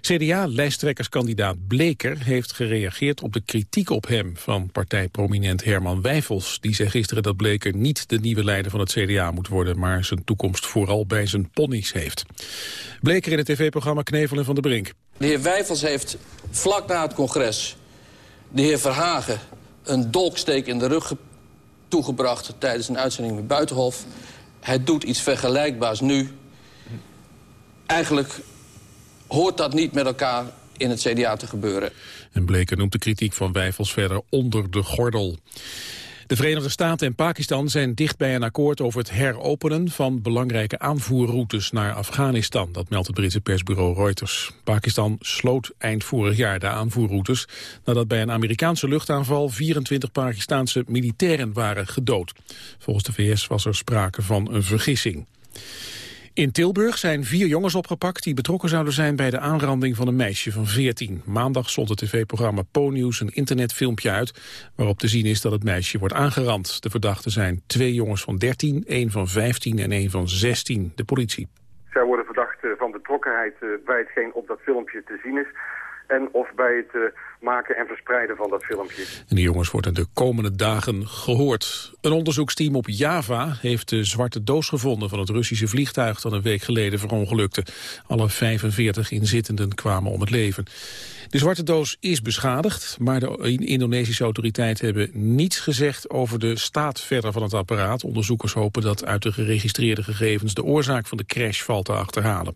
CDA-lijsttrekkerskandidaat Bleker heeft gereageerd op de kritiek op hem van partijprominent Herman Wijfels. Die zei gisteren dat Bleker niet de nieuwe leider van het CDA moet worden, maar zijn toekomst vooral bij zijn ponies heeft. Bleker in het tv-programma Knevelen van de Brink. De heer Wijfels heeft vlak na het congres de heer Verhagen een dolksteek in de rug toegebracht tijdens een uitzending met Buitenhof. Hij doet iets vergelijkbaars nu. Eigenlijk hoort dat niet met elkaar in het CDA te gebeuren. En Bleker noemt de kritiek van Wijfels verder onder de gordel. De Verenigde Staten en Pakistan zijn dicht bij een akkoord over het heropenen van belangrijke aanvoerroutes naar Afghanistan. Dat meldt het Britse persbureau Reuters. Pakistan sloot eind vorig jaar de aanvoerroutes nadat bij een Amerikaanse luchtaanval 24 Pakistanse militairen waren gedood. Volgens de VS was er sprake van een vergissing. In Tilburg zijn vier jongens opgepakt die betrokken zouden zijn bij de aanranding van een meisje van 14. Maandag zond het tv-programma Po-nieuws een internetfilmpje uit waarop te zien is dat het meisje wordt aangerand. De verdachten zijn twee jongens van 13, één van 15 en één van 16. De politie. Zij worden verdacht van betrokkenheid eh, bij hetgeen op dat filmpje te zien is en of bij het uh, maken en verspreiden van dat filmpje. En de jongens worden de komende dagen gehoord. Een onderzoeksteam op Java heeft de zwarte doos gevonden van het Russische vliegtuig dat een week geleden verongelukte. Alle 45 inzittenden kwamen om het leven. De zwarte doos is beschadigd, maar de Indonesische autoriteiten hebben niets gezegd over de staat verder van het apparaat. Onderzoekers hopen dat uit de geregistreerde gegevens de oorzaak van de crash valt te achterhalen.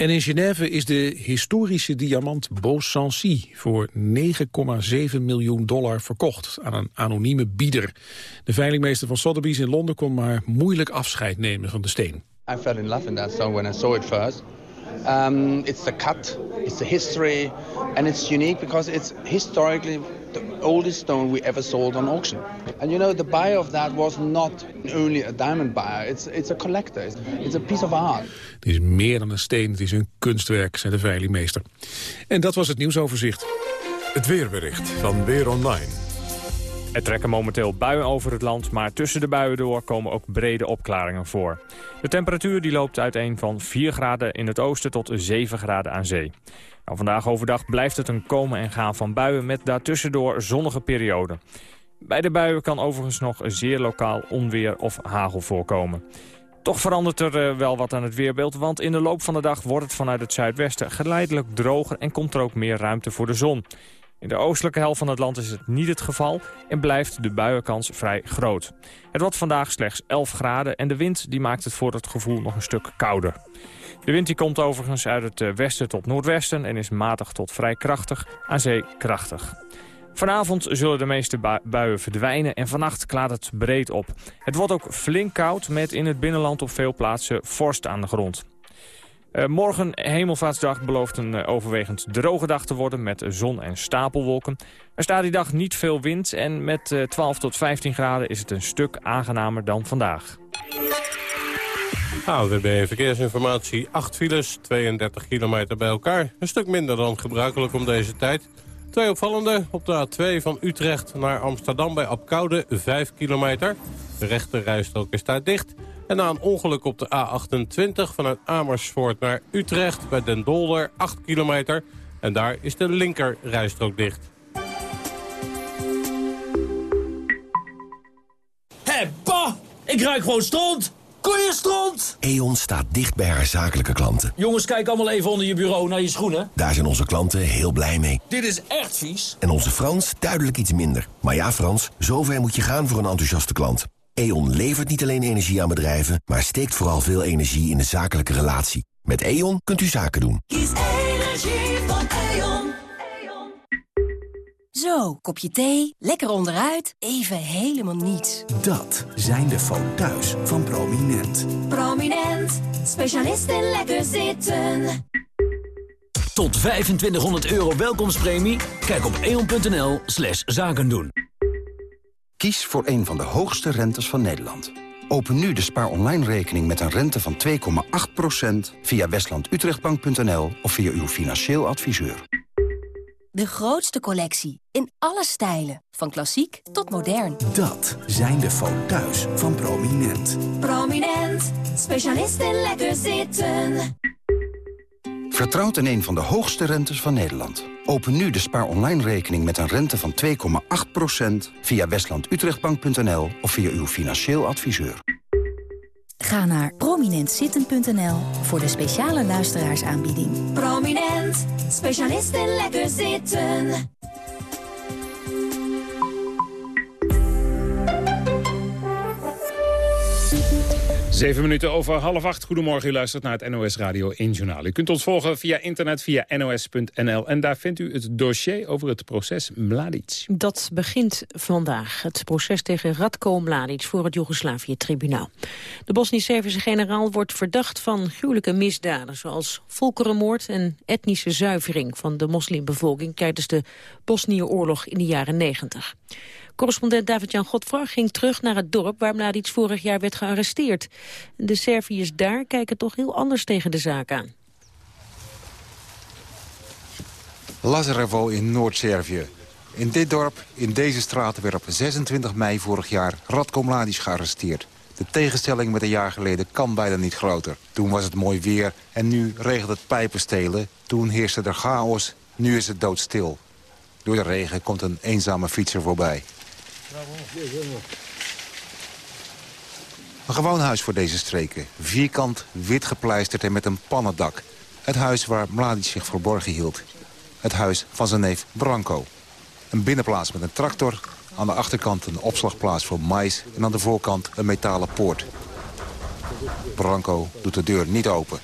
En in Genève is de historische diamant Beau Sancy voor 9,7 miljoen dollar verkocht aan een anonieme bieder. De veilingmeester van Sotheby's in Londen kon maar moeilijk afscheid nemen van de steen. I fell in love in that stone when I saw it first. Um, it's the cut, it's the history, and it's unique because it's historically the oldest stone we ever sold on auction. And you know, the buyer of that was not only a diamond buyer, it's, it's a collector, it's, it's a piece of art. Het is meer dan een steen, het is een kunstwerk, zei de veilingmeester. En dat was het nieuwsoverzicht. Het weerbericht van Weer Online. Er trekken momenteel buien over het land, maar tussen de buien door komen ook brede opklaringen voor. De temperatuur die loopt uiteen van 4 graden in het oosten tot 7 graden aan zee. Nou, vandaag overdag blijft het een komen en gaan van buien met daartussendoor zonnige perioden. Bij de buien kan overigens nog zeer lokaal onweer of hagel voorkomen. Toch verandert er eh, wel wat aan het weerbeeld, want in de loop van de dag wordt het vanuit het zuidwesten geleidelijk droger en komt er ook meer ruimte voor de zon. In de oostelijke helft van het land is het niet het geval en blijft de buienkans vrij groot. Het wordt vandaag slechts 11 graden en de wind die maakt het voor het gevoel nog een stuk kouder. De wind die komt overigens uit het eh, westen tot noordwesten en is matig tot vrij krachtig, aan zee krachtig. Vanavond zullen de meeste buien verdwijnen en vannacht klaart het breed op. Het wordt ook flink koud met in het binnenland op veel plaatsen vorst aan de grond. Uh, morgen, Hemelvaartsdag, belooft een uh, overwegend droge dag te worden met zon en stapelwolken. Er staat die dag niet veel wind en met uh, 12 tot 15 graden is het een stuk aangenamer dan vandaag. AWB Verkeersinformatie, 8 files, 32 kilometer bij elkaar. Een stuk minder dan gebruikelijk om deze tijd. Twee opvallende op de A2 van Utrecht naar Amsterdam bij Apkoude, 5 kilometer. De rechte rijstrook is daar dicht. En na een ongeluk op de A28 vanuit Amersfoort naar Utrecht bij Den Dolder, 8 kilometer. En daar is de linker rijstrook dicht. Hé, hey, pa! Ik ruik gewoon stront! Koeienstront! E.ON staat dicht bij haar zakelijke klanten. Jongens, kijk allemaal even onder je bureau naar je schoenen. Daar zijn onze klanten heel blij mee. Dit is echt vies. En onze Frans duidelijk iets minder. Maar ja, Frans, zover moet je gaan voor een enthousiaste klant. E.ON levert niet alleen energie aan bedrijven... maar steekt vooral veel energie in de zakelijke relatie. Met E.ON kunt u zaken doen. Kies energie van E.ON. Zo, kopje thee, lekker onderuit, even helemaal niets. Dat zijn de foto's van Prominent. Prominent, specialist in lekker zitten. Tot 2500 euro welkomstpremie? Kijk op eon.nl slash zakendoen. Kies voor een van de hoogste rentes van Nederland. Open nu de spaar online rekening met een rente van 2,8% via westlandutrechtbank.nl of via uw financieel adviseur. De grootste collectie, in alle stijlen, van klassiek tot modern. Dat zijn de foto's van Prominent. Prominent, specialist in lekker zitten. Vertrouwt in een van de hoogste rentes van Nederland. Open nu de spaar online rekening met een rente van 2,8% via westlandutrechtbank.nl of via uw financieel adviseur. Ga naar prominentzitten.nl voor de speciale luisteraarsaanbieding. Prominent, specialist in lekker zitten. Zeven minuten over half acht. Goedemorgen, u luistert naar het NOS Radio 1 Journaal. U kunt ons volgen via internet via nos.nl. En daar vindt u het dossier over het proces Mladic. Dat begint vandaag. Het proces tegen Radko Mladic voor het Joegoslavië-tribunaal. De Bosnisch-Servische generaal wordt verdacht van gruwelijke misdaden... zoals volkerenmoord en etnische zuivering van de moslimbevolking... tijdens de Bosnië-oorlog in de jaren 90. Correspondent David-Jan Godfra ging terug naar het dorp waar Mladic vorig jaar werd gearresteerd. De Serviërs daar kijken toch heel anders tegen de zaak aan. Lazarevo in Noord-Servië. In dit dorp, in deze straat, werd op 26 mei vorig jaar Radko Mladic gearresteerd. De tegenstelling met een jaar geleden kan bijna niet groter. Toen was het mooi weer en nu regelt het pijpenstelen. Toen heerste er chaos, nu is het doodstil. Door de regen komt een eenzame fietser voorbij. Een gewoon huis voor deze streken. Vierkant, wit gepleisterd en met een pannendak. Het huis waar Mladic zich verborgen hield. Het huis van zijn neef Branko. Een binnenplaats met een tractor. Aan de achterkant een opslagplaats voor mais. En aan de voorkant een metalen poort. Branko doet de deur niet open.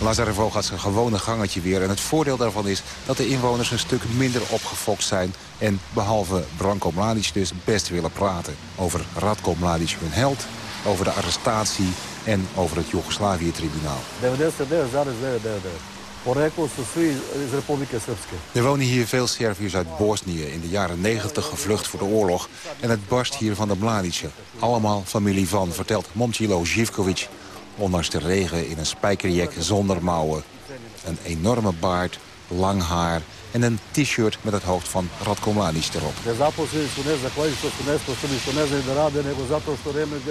Lazarevo gaat zijn gewone gangetje weer. En het voordeel daarvan is dat de inwoners een stuk minder opgefokt zijn. En behalve Branko Mladic dus best willen praten. Over Radko Mladic, hun held. Over de arrestatie en over het Joegoslavië-tribunaal. Er wonen hier veel Serviërs uit Bosnië, in de jaren 90 gevlucht voor de oorlog. En het barst hier van de Mladice. Allemaal familie van, vertelt Momcilo Živkovic ondanks de regen in een spijkerjek zonder mouwen. Een enorme baard, lang haar en een t-shirt met het hoofd van Radko Mladic erop.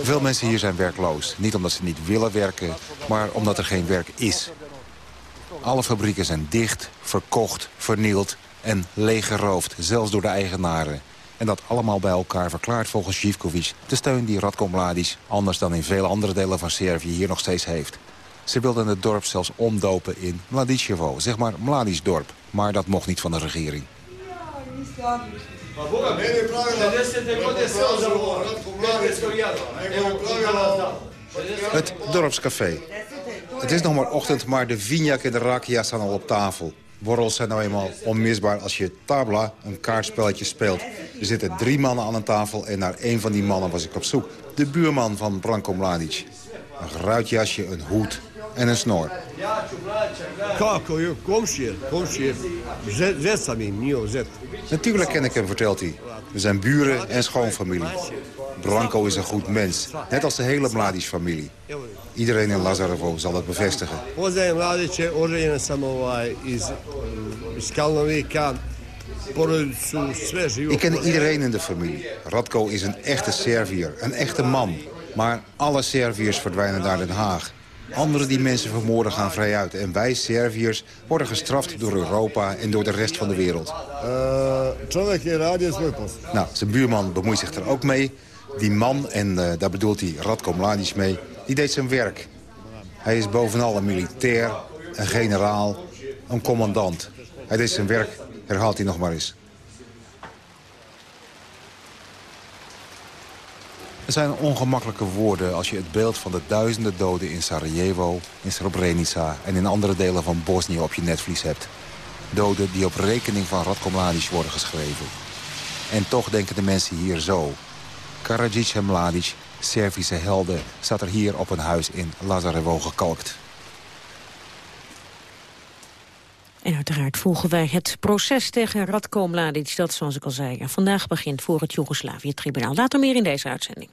Veel mensen hier zijn werkloos. Niet omdat ze niet willen werken, maar omdat er geen werk is. Alle fabrieken zijn dicht, verkocht, vernield en leeggeroofd, zelfs door de eigenaren. En dat allemaal bij elkaar verklaart volgens Živkovic de steun die Radko Mladic... anders dan in vele andere delen van Servië hier nog steeds heeft. Ze wilden het dorp zelfs omdopen in Mladicevo, zeg maar Mladic-dorp. Maar dat mocht niet van de regering. Het dorpscafé. Het is nog maar ochtend, maar de vignac en de rakia staan al op tafel. Borrels zijn nou eenmaal onmisbaar als je tabla, een kaartspelletje, speelt. Er zitten drie mannen aan een tafel en naar één van die mannen was ik op zoek. De buurman van Branko Mladic. Een geruitjasje, een hoed en een snor. Natuurlijk ken ik hem, vertelt hij. We zijn buren en schoonfamilie. Branko is een goed mens, net als de hele Mladic-familie. Iedereen in Lazarevo zal dat bevestigen. Poznajem Mladiće, oženjen sam ovaj, iz, iz Kalnovika. Porodicu, sve živo. Ik ken iedereen in de familie. Radko is een echte Serviër, een echte man. Maar alle Serviërs verdwijnen naar Den Haag. Anderen die mensen vermoorden gaan vrijuit. En wij, Serviërs, worden gestraft door Europa en door de rest van de wereld. Posao. Nou, zijn buurman bemoeit zich er ook mee. Die man, en uh, daar bedoelt hij Radko Mladic mee, die deed zijn werk. Hij is bovenal een militair, een generaal, een commandant. Hij deed zijn werk, herhaalt hij nog maar eens. Het zijn ongemakkelijke woorden als je het beeld van de duizenden doden in Sarajevo, in Srebrenica en in andere delen van Bosnië op je netvlies hebt. Doden die op rekening van Radko Mladic worden geschreven. En toch denken de mensen hier zo. Karadzic en Mladic, Servische helden, staat er hier op een huis in Lazarevo gekalkt. En uiteraard volgen wij het proces tegen Radko Mladic... dat, zoals ik al zei, vandaag begint voor het Joegoslavië-tribunaal. Later meer in deze uitzending.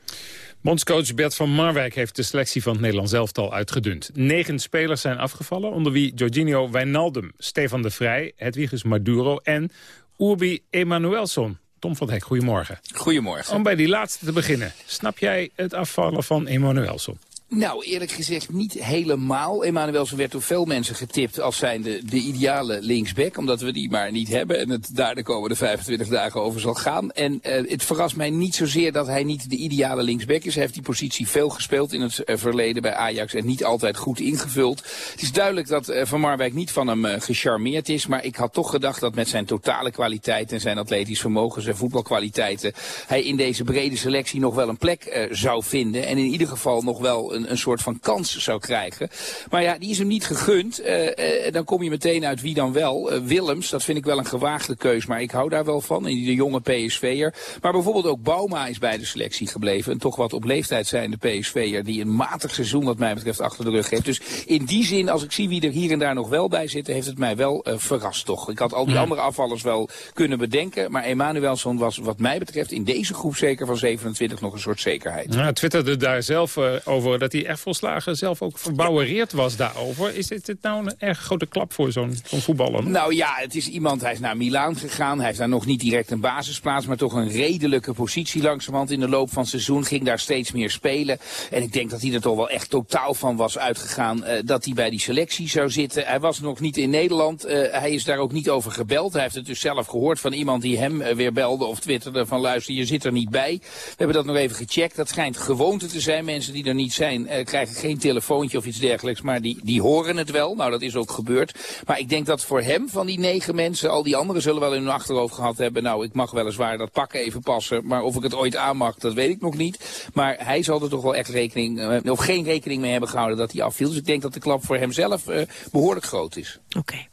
Bondscoach Bert van Marwijk heeft de selectie van het Nederlands elftal uitgedund. Negen spelers zijn afgevallen, onder wie Jorginho Wijnaldum, Stefan de Vrij, Hedwigus Maduro en Urbi Emanuelson. Tom van Hek, goedemorgen. Goedemorgen. Om bij die laatste te beginnen. Snap jij het afvallen van Emanuelson? Nou, eerlijk gezegd niet helemaal. Emanuelsen werd door veel mensen getipt als zijnde de ideale linksback. Omdat we die maar niet hebben en het daar de komende 25 dagen over zal gaan. En uh, het verrast mij niet zozeer dat hij niet de ideale linksback is. Hij heeft die positie veel gespeeld in het uh, verleden bij Ajax en niet altijd goed ingevuld. Het is duidelijk dat uh, Van Marwijk niet van hem gecharmeerd is. Maar ik had toch gedacht dat met zijn totale kwaliteit en zijn atletisch vermogen, zijn voetbalkwaliteiten, hij in deze brede selectie nog wel een plek zou vinden. En in ieder geval nog wel een, een soort van kans zou krijgen. Maar ja, die is hem niet gegund. Uh, uh, dan kom je meteen uit wie dan wel. Uh, Willems, dat vind ik wel een gewaagde keus, maar ik hou daar wel van. En die de jonge PSV'er. Maar bijvoorbeeld ook Bauma is bij de selectie gebleven. En toch wat op leeftijd zijnde PSV'er die een matig seizoen wat mij betreft achter de rug heeft. Dus in die zin, als ik zie wie er hier en daar nog wel bij zitten, heeft het mij wel verrast toch. Ik had al die ja. andere afvallers wel kunnen bedenken. Maar Emanuelson was wat mij betreft in deze groep zeker van 27 nog een soort zekerheid. Ja, twitterde daar zelf over dat hij echt volslagen zelf ook verbouwereerd was daarover. Is dit, nou een erg grote klap voor zo'n zo voetballer? Nou ja, het is iemand, hij is naar Milaan gegaan. Hij heeft daar nog niet direct een basisplaats, maar toch een redelijke positie langzamerhand in de loop van het seizoen. Ging daar steeds meer spelen. En ik denk dat hij er toch wel echt totaal van was uitgegaan uh, dat hij bij die selectie zou zitten. Hij was nog niet in Nederland. Uh, hij is daar ook niet over gebeld. Hij heeft het dus zelf gehoord van iemand die hem uh, weer belde of twitterde van luister, je zit er niet bij. We hebben dat nog even gecheckt. Dat schijnt gewoonte te zijn. Mensen die er niet zijn krijgen geen telefoontje of iets dergelijks, maar die, die horen het wel. Nou, dat is ook gebeurd. Maar ik denk dat voor hem, van die negen mensen, al die anderen zullen wel in hun achterhoofd gehad hebben. Nou, ik mag weliswaar dat pak even passen, maar of ik het ooit aan mag, dat weet ik nog niet. Maar hij zal er toch wel echt rekening, uh, of geen rekening mee hebben gehouden dat hij afviel. Dus ik denk dat de klap voor hemzelf uh, behoorlijk groot is. Oké. Okay.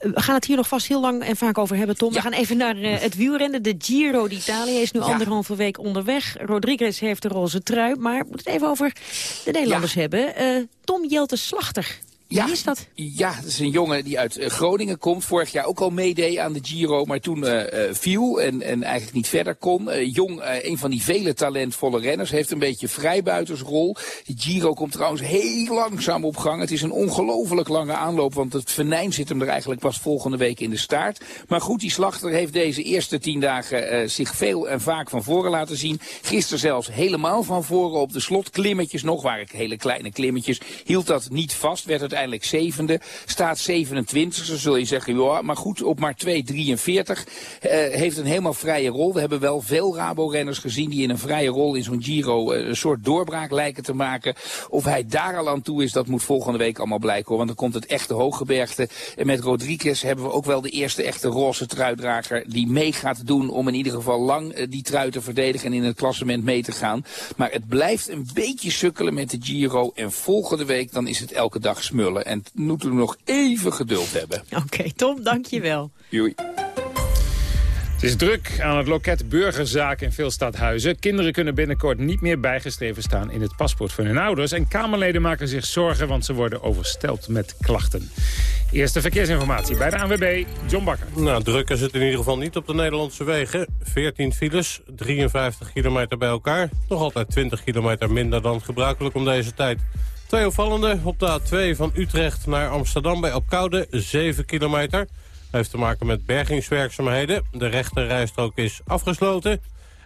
We gaan het hier nog vast heel lang en vaak over hebben, Tom. Ja. We gaan even naar uh, het wielrennen. De Giro d'Italia is nu ja. anderhalve week onderweg. Rodriguez heeft de roze trui, maar we moeten het even over de Nederlanders ja. hebben. Uh, Tom Jelte Slachter. Ja, Wie is dat? Ja, dat is een jongen die uit uh, Groningen komt. Vorig jaar ook al meedeed aan de Giro, maar toen uh, uh, viel en, en eigenlijk niet verder kon. jong, een van die vele talentvolle renners, heeft een beetje vrijbuitersrol. De Giro komt trouwens heel langzaam op gang. Het is een ongelooflijk lange aanloop, want het venijn zit hem er eigenlijk pas volgende week in de staart. Maar goed, die slachter heeft deze eerste tien dagen zich veel en vaak van voren laten zien. Gisteren zelfs helemaal van voren op de slotklimmetjes nog, waren hele kleine klimmetjes. Hield dat niet vast, werd het waarschijnlijk zevende. Staat 27, zo zul je zeggen, ja, maar goed, op maar 2,43. Uh, heeft een helemaal vrije rol. We hebben wel veel Rabo-renners gezien die in een vrije rol in zo'n Giro uh, een soort doorbraak lijken te maken. Of hij daar al aan toe is, dat moet volgende week allemaal blijken. Want dan komt het echte hooggebergte. En met Rodriguez hebben we ook wel de eerste echte roze truitdrager die mee gaat doen om in ieder geval lang uh, die trui te verdedigen en in het klassement mee te gaan. Maar het blijft een beetje sukkelen met de Giro. En volgende week dan is het elke dag smullen. En moeten we nog even geduld hebben. *laughs* Oké, okay, Tom, dankjewel. Joei. Het is druk aan het loket burgerzaken in veel stadhuizen. Kinderen kunnen binnenkort niet meer bijgeschreven staan in het paspoort van hun ouders. En Kamerleden maken zich zorgen, want ze worden oversteld met klachten. Eerste verkeersinformatie bij de ANWB, John Bakker. Nou, druk is het in ieder geval niet op de Nederlandse wegen. 14 files, 53 kilometer bij elkaar. Nog altijd 20 kilometer minder dan gebruikelijk om deze tijd. Twee opvallende op de A2 van Utrecht naar Amsterdam bij Opkoude, 7 kilometer heeft te maken met bergingswerkzaamheden. De rechterrijstrook is afgesloten.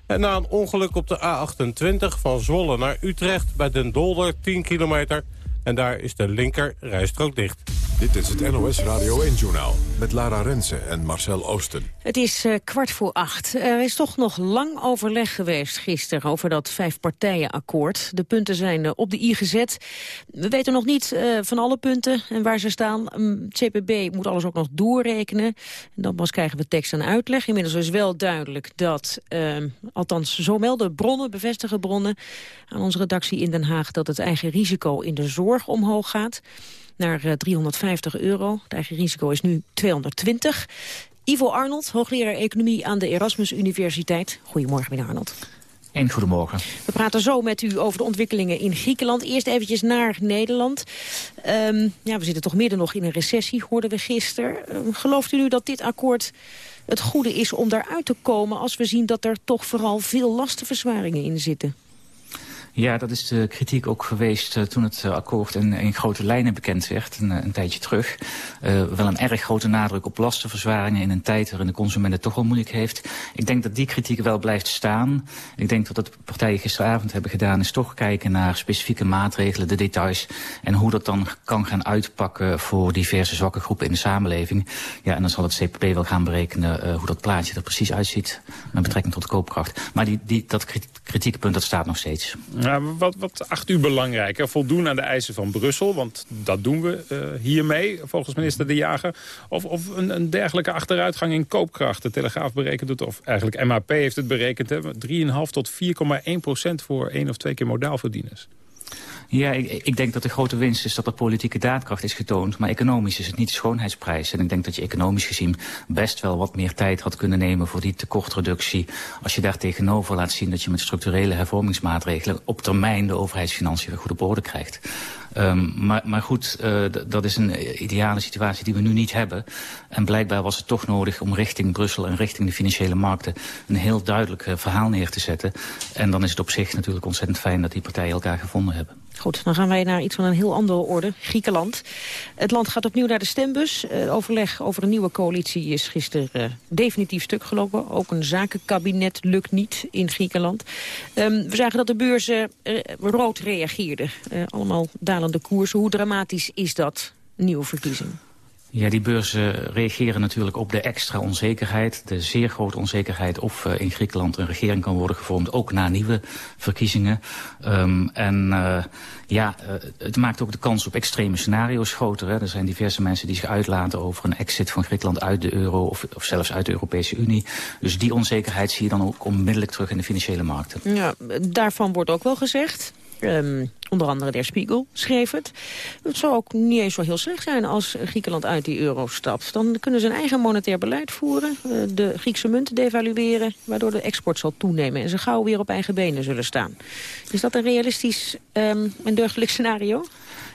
En na een ongeluk op de A28 van Zwolle naar Utrecht bij Den Dolder 10 kilometer. En daar is de linker rijstrook dicht. Dit is het NOS Radio 1-journaal met Lara Rensen en Marcel Oosten. Het is uh, kwart voor acht. Er is toch nog lang overleg geweest gisteren over dat vijfpartijenakkoord. De punten zijn uh, op de i gezet. We weten nog niet uh, van alle punten en waar ze staan. CPB moet alles ook nog doorrekenen. En dan pas krijgen we tekst en uitleg. Inmiddels is wel duidelijk dat, althans zo melden bronnen, bevestigen bronnen... aan onze redactie in Den Haag dat het eigen risico in de zorg omhoog gaat naar 350 euro. Het eigen risico is nu 220. Ivo Arnold, hoogleraar economie aan de Erasmus Universiteit. Goedemorgen, meneer Arnold. En goedemorgen. We praten zo met u over de ontwikkelingen in Griekenland. Eerst eventjes naar Nederland. Um, ja, we zitten toch midden nog in een recessie, hoorden we gisteren. Um, gelooft u nu dat dit akkoord het goede is om daaruit te komen... als we zien dat er toch vooral veel lastenverzwaringen in zitten? Ja, dat is de kritiek ook geweest uh, toen het uh, akkoord in, in, grote lijnen bekend werd, een, een tijdje terug. Wel een erg grote nadruk op lastenverzwaringen in een tijd waarin de consument het toch wel moeilijk heeft. Ik denk dat die kritiek wel blijft staan. Ik denk dat wat de partijen gisteravond hebben gedaan is toch kijken naar specifieke maatregelen, de details en hoe dat dan kan gaan uitpakken voor diverse zwakke groepen in de samenleving. Ja, en dan zal het CPP wel gaan berekenen hoe dat plaatje er precies uitziet met betrekking tot de koopkracht. Maar die, die, dat kritiekpunt dat staat nog steeds. Wat, wat acht u belangrijker? Voldoen aan de eisen van Brussel, want dat doen we uh, hiermee, volgens minister De Jager. Of, of een, een, dergelijke achteruitgang in koopkracht. De Telegraaf berekent het, of eigenlijk MAP heeft het berekend... 3,5 tot 4,1 procent voor één of twee keer modaalverdieners. Ja, ik, ik, denk dat de grote winst is dat er politieke daadkracht is getoond. Maar economisch is het niet de schoonheidsprijs. En ik denk dat je economisch gezien best wel wat meer tijd had kunnen nemen voor die tekortreductie. Als je daar tegenover laat zien dat je met structurele hervormingsmaatregelen op termijn de overheidsfinanciën weer goed op orde krijgt. Um, maar, maar, goed, uh, dat is een ideale situatie die we nu niet hebben. En blijkbaar was het toch nodig om richting Brussel en richting de financiële markten een heel duidelijk uh, verhaal neer te zetten. En dan is het op zich natuurlijk ontzettend fijn dat die partijen elkaar gevonden hebben. Goed, dan gaan wij naar iets van een heel andere orde, Griekenland. Het land gaat opnieuw naar de stembus. Uh, overleg over een nieuwe coalitie is gisteren uh, definitief stuk gelopen. Ook een zakenkabinet lukt niet in Griekenland. Um, we zagen dat de beurzen uh, rood reageerden. allemaal dalende koersen. Hoe dramatisch is dat, nieuwe verkiezing? Ja, die beurzen reageren natuurlijk op de extra onzekerheid. De zeer grote onzekerheid of uh, in Griekenland een regering kan worden gevormd. Ook na nieuwe verkiezingen. Um, en uh, ja, uh, het maakt ook de kans op extreme scenario's groter. Hè. Er zijn diverse mensen die zich uitlaten over een exit van Griekenland uit de euro. Of, of zelfs uit de Europese Unie. Dus die onzekerheid zie je dan ook onmiddellijk terug in de financiële markten. Ja, daarvan wordt ook wel gezegd Um, onder andere Der Spiegel schreef het. Het zou ook niet eens zo heel slecht zijn als Griekenland uit die euro stapt. Dan kunnen ze een eigen monetair beleid voeren, uh, de Griekse munt devalueren... waardoor de export zal toenemen en ze gauw weer op eigen benen zullen staan. Is dat een realistisch um, en deugdelijk scenario?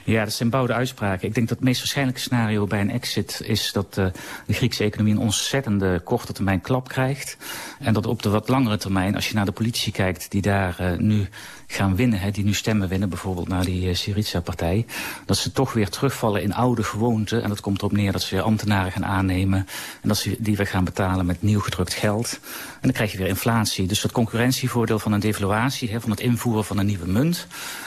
Ja, dat zijn bouwde uitspraken. Ik denk dat het meest waarschijnlijke scenario bij een exit is dat uh, de Griekse economie een ontzettende korte termijn klap krijgt. En dat op de wat langere termijn, als je naar de politici kijkt die daar uh, nu gaan winnen, hè, die nu stemmen winnen, bijvoorbeeld naar die uh, Syriza-partij... dat ze toch weer terugvallen in oude gewoonten. En dat komt erop neer dat ze weer ambtenaren gaan aannemen... en dat ze die weer gaan betalen met nieuw gedrukt geld. En dan krijg je weer inflatie. Dus dat concurrentievoordeel van een devaluatie... Hè, van het invoeren van een nieuwe munt...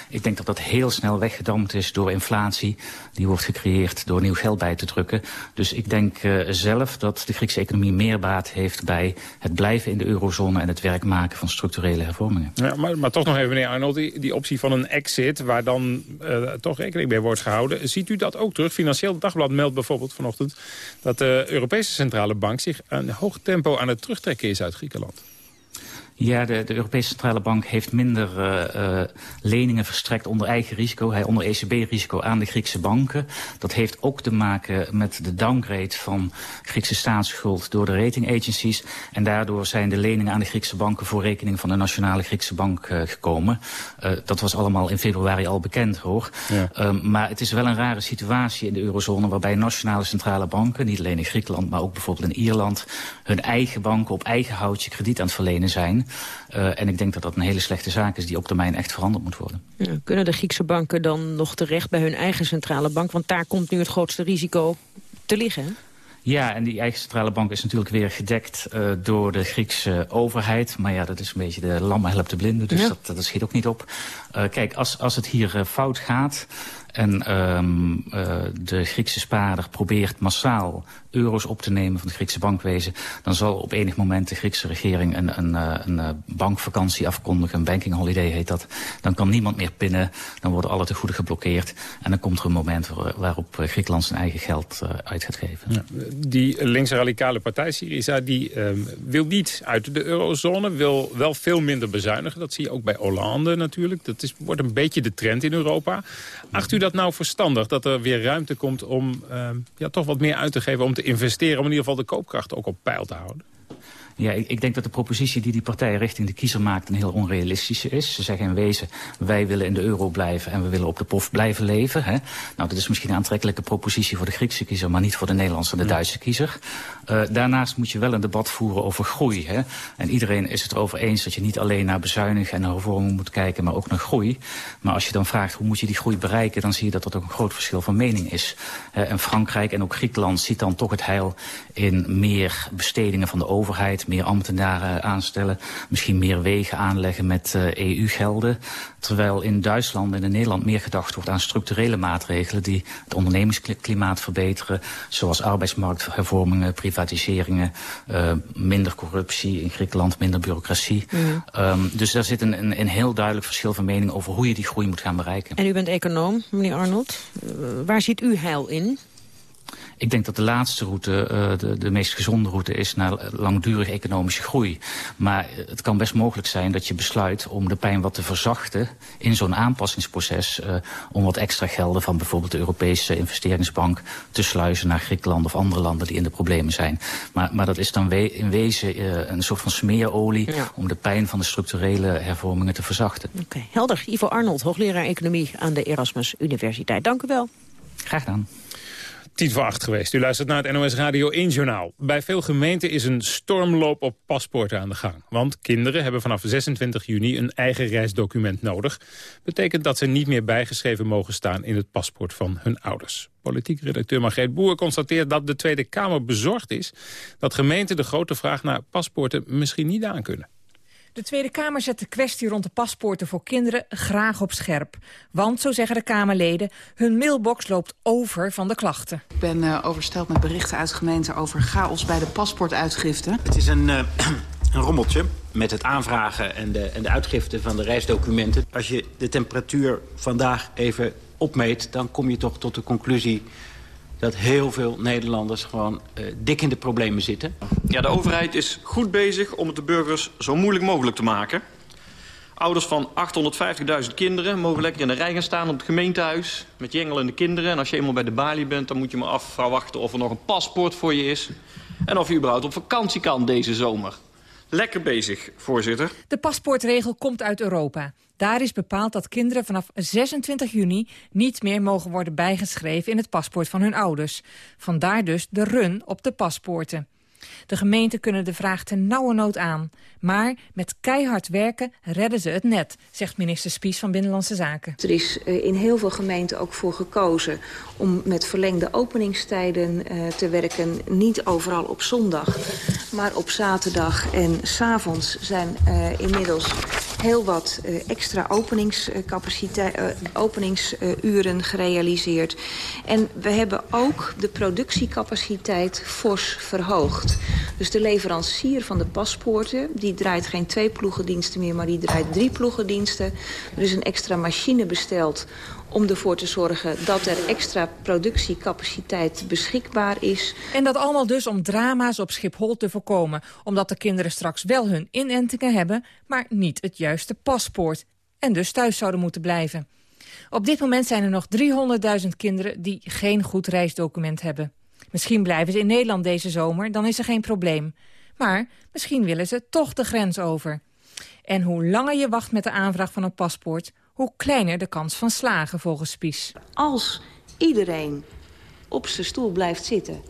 Ik denk dat dat heel snel weggedampt is door inflatie. Die wordt gecreëerd door nieuw geld bij te drukken. Dus ik denk uh, zelf dat de Griekse economie meer baat heeft bij het blijven in de eurozone en het werk maken van structurele hervormingen. Ja, maar, maar toch nog even, meneer Arnold, die, die optie van een exit waar dan uh, toch rekening mee wordt gehouden. Ziet u dat ook terug? Financieel Dagblad meldt bijvoorbeeld vanochtend dat de Europese Centrale Bank zich een hoog tempo aan het terugtrekken is uit Griekenland. Ja, de, de, Europese Centrale Bank heeft minder uh, uh, leningen verstrekt onder eigen risico, hij, onder ECB-risico aan de Griekse banken. Dat heeft ook te maken met de downgrade van Griekse staatsschuld door de rating agencies. En daardoor zijn de leningen aan de Griekse banken voor rekening van de Nationale Griekse Bank uh, gekomen. dat was allemaal in februari al bekend hoor. Ja. maar het is wel een rare situatie in de eurozone waarbij nationale centrale banken, niet alleen in Griekenland, maar ook bijvoorbeeld in Ierland, hun eigen banken op eigen houtje krediet aan het verlenen zijn. Uh, en ik denk dat dat een hele slechte zaak is die op termijn echt veranderd moet worden. Ja, kunnen de Griekse banken dan nog terecht bij hun eigen centrale bank? Want daar komt nu het grootste risico te liggen, hè? Ja, en die eigen centrale bank is natuurlijk weer gedekt uh, door de Griekse overheid. Maar ja, dat is een beetje de lammen helpt de blinden, dus ja. dat, dat schiet ook niet op. Uh, kijk, als, als het hier uh, fout gaat en um, de Griekse spaarder probeert massaal euro's op te nemen van het Griekse bankwezen... dan zal op enig moment de Griekse regering een, een, een, een bankvakantie afkondigen. Een banking holiday heet dat. Dan kan niemand meer pinnen. Dan worden alle tegoeden geblokkeerd. En dan komt er een moment waar, waarop Griekenland zijn eigen geld uit gaat geven. Ja, die linkse radicale partij Syriza die, um, wil niet uit de eurozone. Wil wel veel minder bezuinigen. Dat zie je ook bij Hollande natuurlijk. Dat is, wordt een beetje de trend in Europa. Acht u dat nou verstandig dat er weer ruimte komt om um, ja, toch wat meer uit te geven... om te investeren, om in ieder geval de koopkracht ook op peil te houden? Ja, ik, ik, denk dat de propositie die die partij richting de kiezer maakt een heel onrealistische is. Ze zeggen in wezen, wij willen in de euro blijven en we willen op de pof blijven leven. Hè? Nou, dat is misschien een aantrekkelijke propositie voor de Griekse kiezer, maar niet voor de Nederlandse en de Duitse kiezer. Uh, daarnaast moet je wel een debat voeren over groei. Hè? En iedereen is het erover eens dat je niet alleen naar bezuinigen en naar moet kijken, maar ook naar groei. Maar als je dan vraagt hoe moet je die groei bereiken, dan zie je dat dat ook een groot verschil van mening is. Uh, en Frankrijk en ook Griekenland ziet dan toch het heil in meer bestedingen van de overheid meer ambtenaren aanstellen. Misschien meer wegen aanleggen met EU-gelden. Terwijl in Duitsland en in Nederland meer gedacht wordt aan structurele maatregelen... die het ondernemingsklimaat verbeteren. Zoals arbeidsmarkthervormingen, privatiseringen, uh, minder corruptie. In Griekenland minder bureaucratie. Um, dus daar zit een, een, een heel duidelijk verschil van mening... over hoe je die groei moet gaan bereiken. En u bent econoom, meneer Arnold. Uh, waar ziet u heil in? Ik denk dat de laatste route uh, de, de meest gezonde route is naar langdurige economische groei. Maar het kan best mogelijk zijn dat je besluit om de pijn wat te verzachten in zo'n aanpassingsproces. Uh, om wat extra gelden van bijvoorbeeld de Europese investeringsbank te sluizen naar Griekenland of andere landen die in de problemen zijn. Maar, maar dat is dan we in wezen uh, een soort van smeerolie ja. om de pijn van de structurele hervormingen te verzachten. Oké, okay. helder. Ivo Arnold, hoogleraar economie aan de Erasmus Universiteit. Dank u wel. Graag gedaan. Tien voor acht geweest. U luistert naar het NOS Radio 1 Journaal. Bij veel gemeenten is een stormloop op paspoorten aan de gang. Want kinderen hebben vanaf 26 juni een eigen reisdocument nodig. Betekent dat ze niet meer bijgeschreven mogen staan in het paspoort van hun ouders. Politiek redacteur Margreet Boer constateert dat de Tweede Kamer bezorgd is... dat gemeenten de grote vraag naar paspoorten misschien niet aankunnen. De Tweede Kamer zet de kwestie rond de paspoorten voor kinderen graag op scherp. Want, zo zeggen de Kamerleden, hun mailbox loopt over van de klachten. Ik ben uh, oversteld met berichten uit gemeenten over chaos bij de paspoortuitgifte. Het is een, uh, *clears throat* een rommeltje met het aanvragen en de, en de uitgifte van de reisdocumenten. Als je de temperatuur vandaag even opmeet, dan kom je toch tot de conclusie dat heel veel Nederlanders gewoon uh, dik in de problemen zitten. Ja, de overheid is goed bezig om het de burgers zo moeilijk mogelijk te maken. Ouders van 850.000 kinderen mogen lekker in de rij gaan staan op het gemeentehuis... met jengelende kinderen. En als je eenmaal bij de balie bent, dan moet je maar afwachten of er nog een paspoort voor je is. En of je überhaupt op vakantie kan deze zomer. Lekker bezig, voorzitter. De paspoortregel komt uit Europa. Daar is bepaald dat kinderen vanaf 26 juni niet meer mogen worden bijgeschreven in het paspoort van hun ouders. Vandaar dus de run op de paspoorten. De gemeenten kunnen de vraag ten nauwe nood aan. Maar met keihard werken redden ze het net, zegt minister Spies van Binnenlandse Zaken. Er is eh, in heel veel gemeenten ook voor gekozen om met verlengde openingstijden uh, te werken. Niet overal op zondag, maar op zaterdag en s'avonds zijn uh, inmiddels heel wat uh, extra uh, openingsuren gerealiseerd. En we hebben ook de productiecapaciteit fors verhoogd. Dus de leverancier van de paspoorten, die draait geen twee ploegendiensten meer, maar die draait drie ploegendiensten. Er is een extra machine besteld om ervoor te zorgen dat er extra productiecapaciteit beschikbaar is. En dat allemaal dus om drama's op Schiphol te voorkomen. Omdat de kinderen straks wel hun inentingen hebben, maar niet het juiste paspoort. En dus thuis zouden moeten blijven. Op dit moment zijn er nog 300.000 kinderen die geen goed reisdocument hebben. Misschien blijven ze in Nederland deze zomer, dan is er geen probleem. Maar misschien willen ze toch de grens over. En hoe langer je wacht met de aanvraag van een paspoort... hoe kleiner de kans van slagen volgens Spies. Als iedereen op zijn stoel blijft zitten...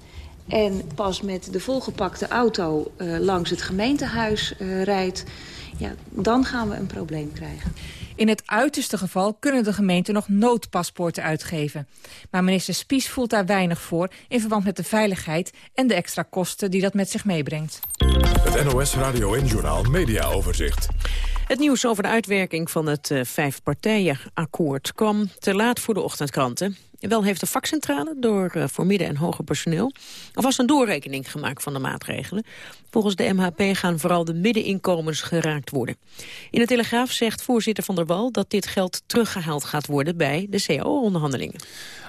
en pas met de volgepakte auto uh, langs het gemeentehuis uh, rijdt... Ja, dan gaan we een probleem krijgen. In het uiterste geval kunnen de gemeenten nog noodpaspoorten uitgeven. Maar minister Spies voelt daar weinig voor... in verband met de veiligheid en de extra kosten die dat met zich meebrengt. Het NOS Radio en Journal Media Overzicht. Het nieuws over de uitwerking van het uh, vijfpartijenakkoord kwam te laat voor de ochtendkranten. Wel heeft de vakcentrale door uh, voor midden- en hoger personeel alvast een doorrekening gemaakt van de maatregelen. Volgens de MHP gaan vooral de middeninkomens geraakt worden. In de Telegraaf zegt voorzitter Van der Wal dat dit geld teruggehaald gaat worden bij de CAO-onderhandelingen.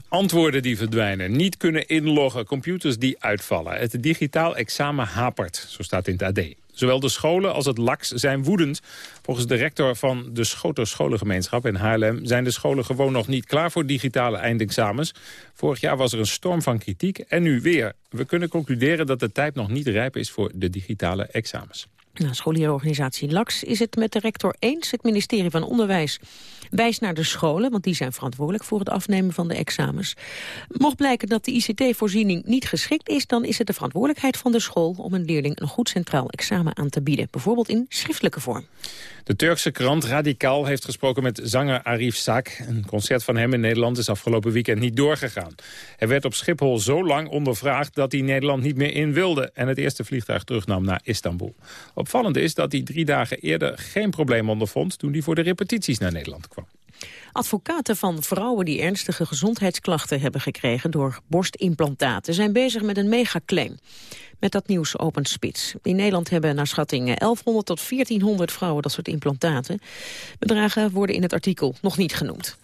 Antwoorden die verdwijnen, niet kunnen inloggen, computers die uitvallen. Het digitaal examen hapert, zo staat in het AD. Zowel de scholen als het LAX zijn woedend. Volgens de rector van de Schoter Scholengemeenschap in Haarlem... zijn de scholen gewoon nog niet klaar voor digitale eindexamens. Vorig jaar was er een storm van kritiek en nu weer. We kunnen concluderen dat de tijd nog niet rijp is voor de digitale examens. Scholierenorganisatie LAX is het met de rector eens. Het ministerie van Onderwijs wijst naar de scholen, want die zijn verantwoordelijk voor het afnemen van de examens. Mocht blijken dat de ICT-voorziening niet geschikt is, dan is het de verantwoordelijkheid van de school om een leerling een goed centraal examen aan te bieden, bijvoorbeeld in schriftelijke vorm. De Turkse krant Radical heeft gesproken met zanger Arif Sak. Een concert van hem in Nederland is afgelopen weekend niet doorgegaan. Hij werd op Schiphol zo lang ondervraagd dat hij Nederland niet meer in wilde... en het eerste vliegtuig terugnam naar Istanbul. Opvallend is dat hij drie dagen eerder geen probleem ondervond... toen hij voor de repetities naar Nederland kwam. Advocaten van vrouwen die ernstige gezondheidsklachten hebben gekregen door borstimplantaten zijn bezig met een megaclaim. Met dat nieuws opent Spits. In Nederland hebben naar schatting 1100 tot 1400 vrouwen dat soort implantaten. Bedragen worden in het artikel nog niet genoemd.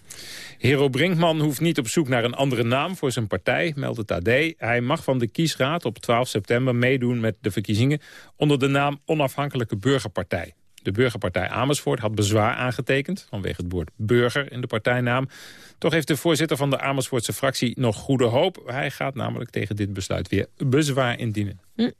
Hero Brinkman hoeft niet op zoek naar een andere naam voor zijn partij, meldt het AD. Hij mag van de kiesraad op 12 september meedoen met de verkiezingen onder de naam Onafhankelijke Burgerpartij. De burgerpartij Amersfoort had bezwaar aangetekend... vanwege het woord burger in de partijnaam. Toch heeft de voorzitter van de Amersfoortse fractie nog goede hoop. Hij gaat namelijk tegen dit besluit weer bezwaar indienen. Hm.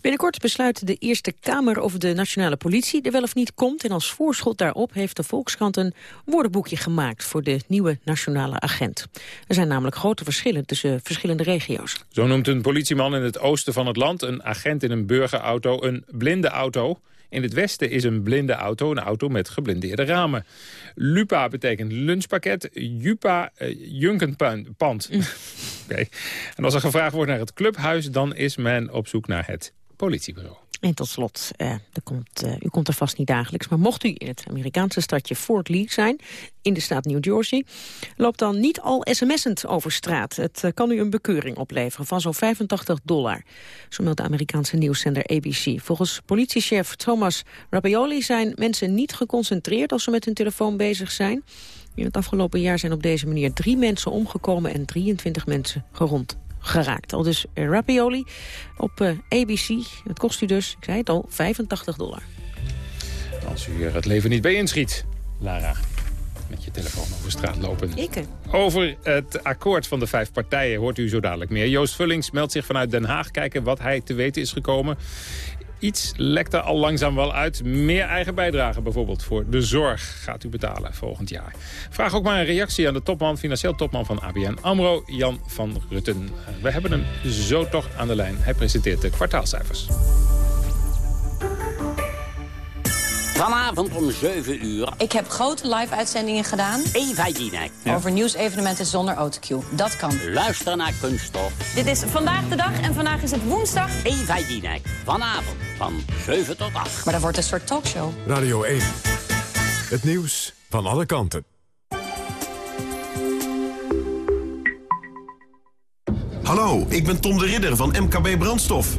Binnenkort besluit de Eerste Kamer of de Nationale Politie er wel of niet komt. En als voorschot daarop heeft de Volkskrant een woordenboekje gemaakt voor de nieuwe nationale agent. Er zijn namelijk grote verschillen tussen verschillende regio's. Zo noemt een politieman in het oosten van het land een agent in een burgerauto een blinde auto. In het westen is een blinde auto een auto met geblindeerde ramen. Lupa betekent lunchpakket, Jupa uh, junkenpand. Mm. *laughs* okay. En als er gevraagd wordt naar het clubhuis... dan is men op zoek naar het politiebureau. En tot slot, uh, komt, uh, u komt er vast niet dagelijks... maar mocht u in het Amerikaanse stadje Fort Lee zijn... in de staat New Jersey... loopt dan niet al sms'end over straat. Het uh, kan u een bekeuring opleveren van zo'n 85 dollar. Zo meldt de Amerikaanse nieuwszender ABC. Volgens politiechef Thomas Rabioli zijn mensen niet geconcentreerd... als ze met hun telefoon bezig zijn. In het afgelopen jaar zijn op deze manier drie mensen omgekomen... en 23 mensen gerond geraakt. Al dus Rapioli op uh, ABC. Het kost u dus, ik zei het al, 85 dollar. Als u er het leven niet bij inschiet, Lara met je telefoon over straat lopen. Ik. Over het akkoord van de vijf partijen hoort u zo dadelijk meer. Joost Vullings meldt zich vanuit Den Haag kijken wat hij te weten is gekomen. Iets lekt er al langzaam wel uit. Meer eigen bijdrage bijvoorbeeld voor de zorg gaat u betalen volgend jaar. Vraag ook maar een reactie aan de topman, financieel topman van ABN AMRO, Jan van Rutten. We hebben hem zo toch aan de lijn. Hij presenteert de kwartaalcijfers. Vanavond om 7 uur. Ik heb grote live-uitzendingen gedaan. Eva Jinek. Over nieuwsevenementen zonder autocue. Dat kan. Luister naar Kunststof. Dit is vandaag de dag en vandaag is het woensdag. Eva Jinek. Vanavond van 7 tot 8. Maar dat wordt een soort talkshow. Radio 1. Het nieuws van alle kanten. Hallo, ik ben Tom de Ridder van MKB Brandstof.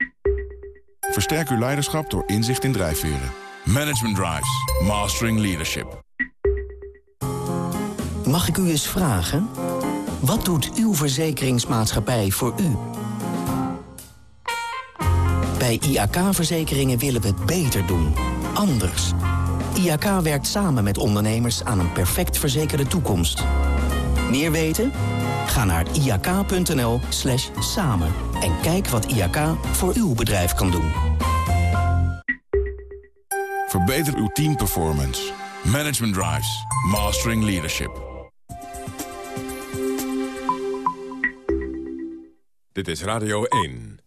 Versterk uw leiderschap door inzicht in drijfveren. Management Drives. Mastering Leadership. Mag ik u eens vragen? Wat doet uw verzekeringsmaatschappij voor u? Bij IAK-verzekeringen willen we het beter doen. Anders. IAK werkt samen met ondernemers aan een perfect verzekerde toekomst. Meer weten? Ga naar iak.nl slash samen en kijk wat IAK voor uw bedrijf kan doen. Verbeter uw teamperformance. Management Drives. Mastering Leadership. Dit is Radio 1.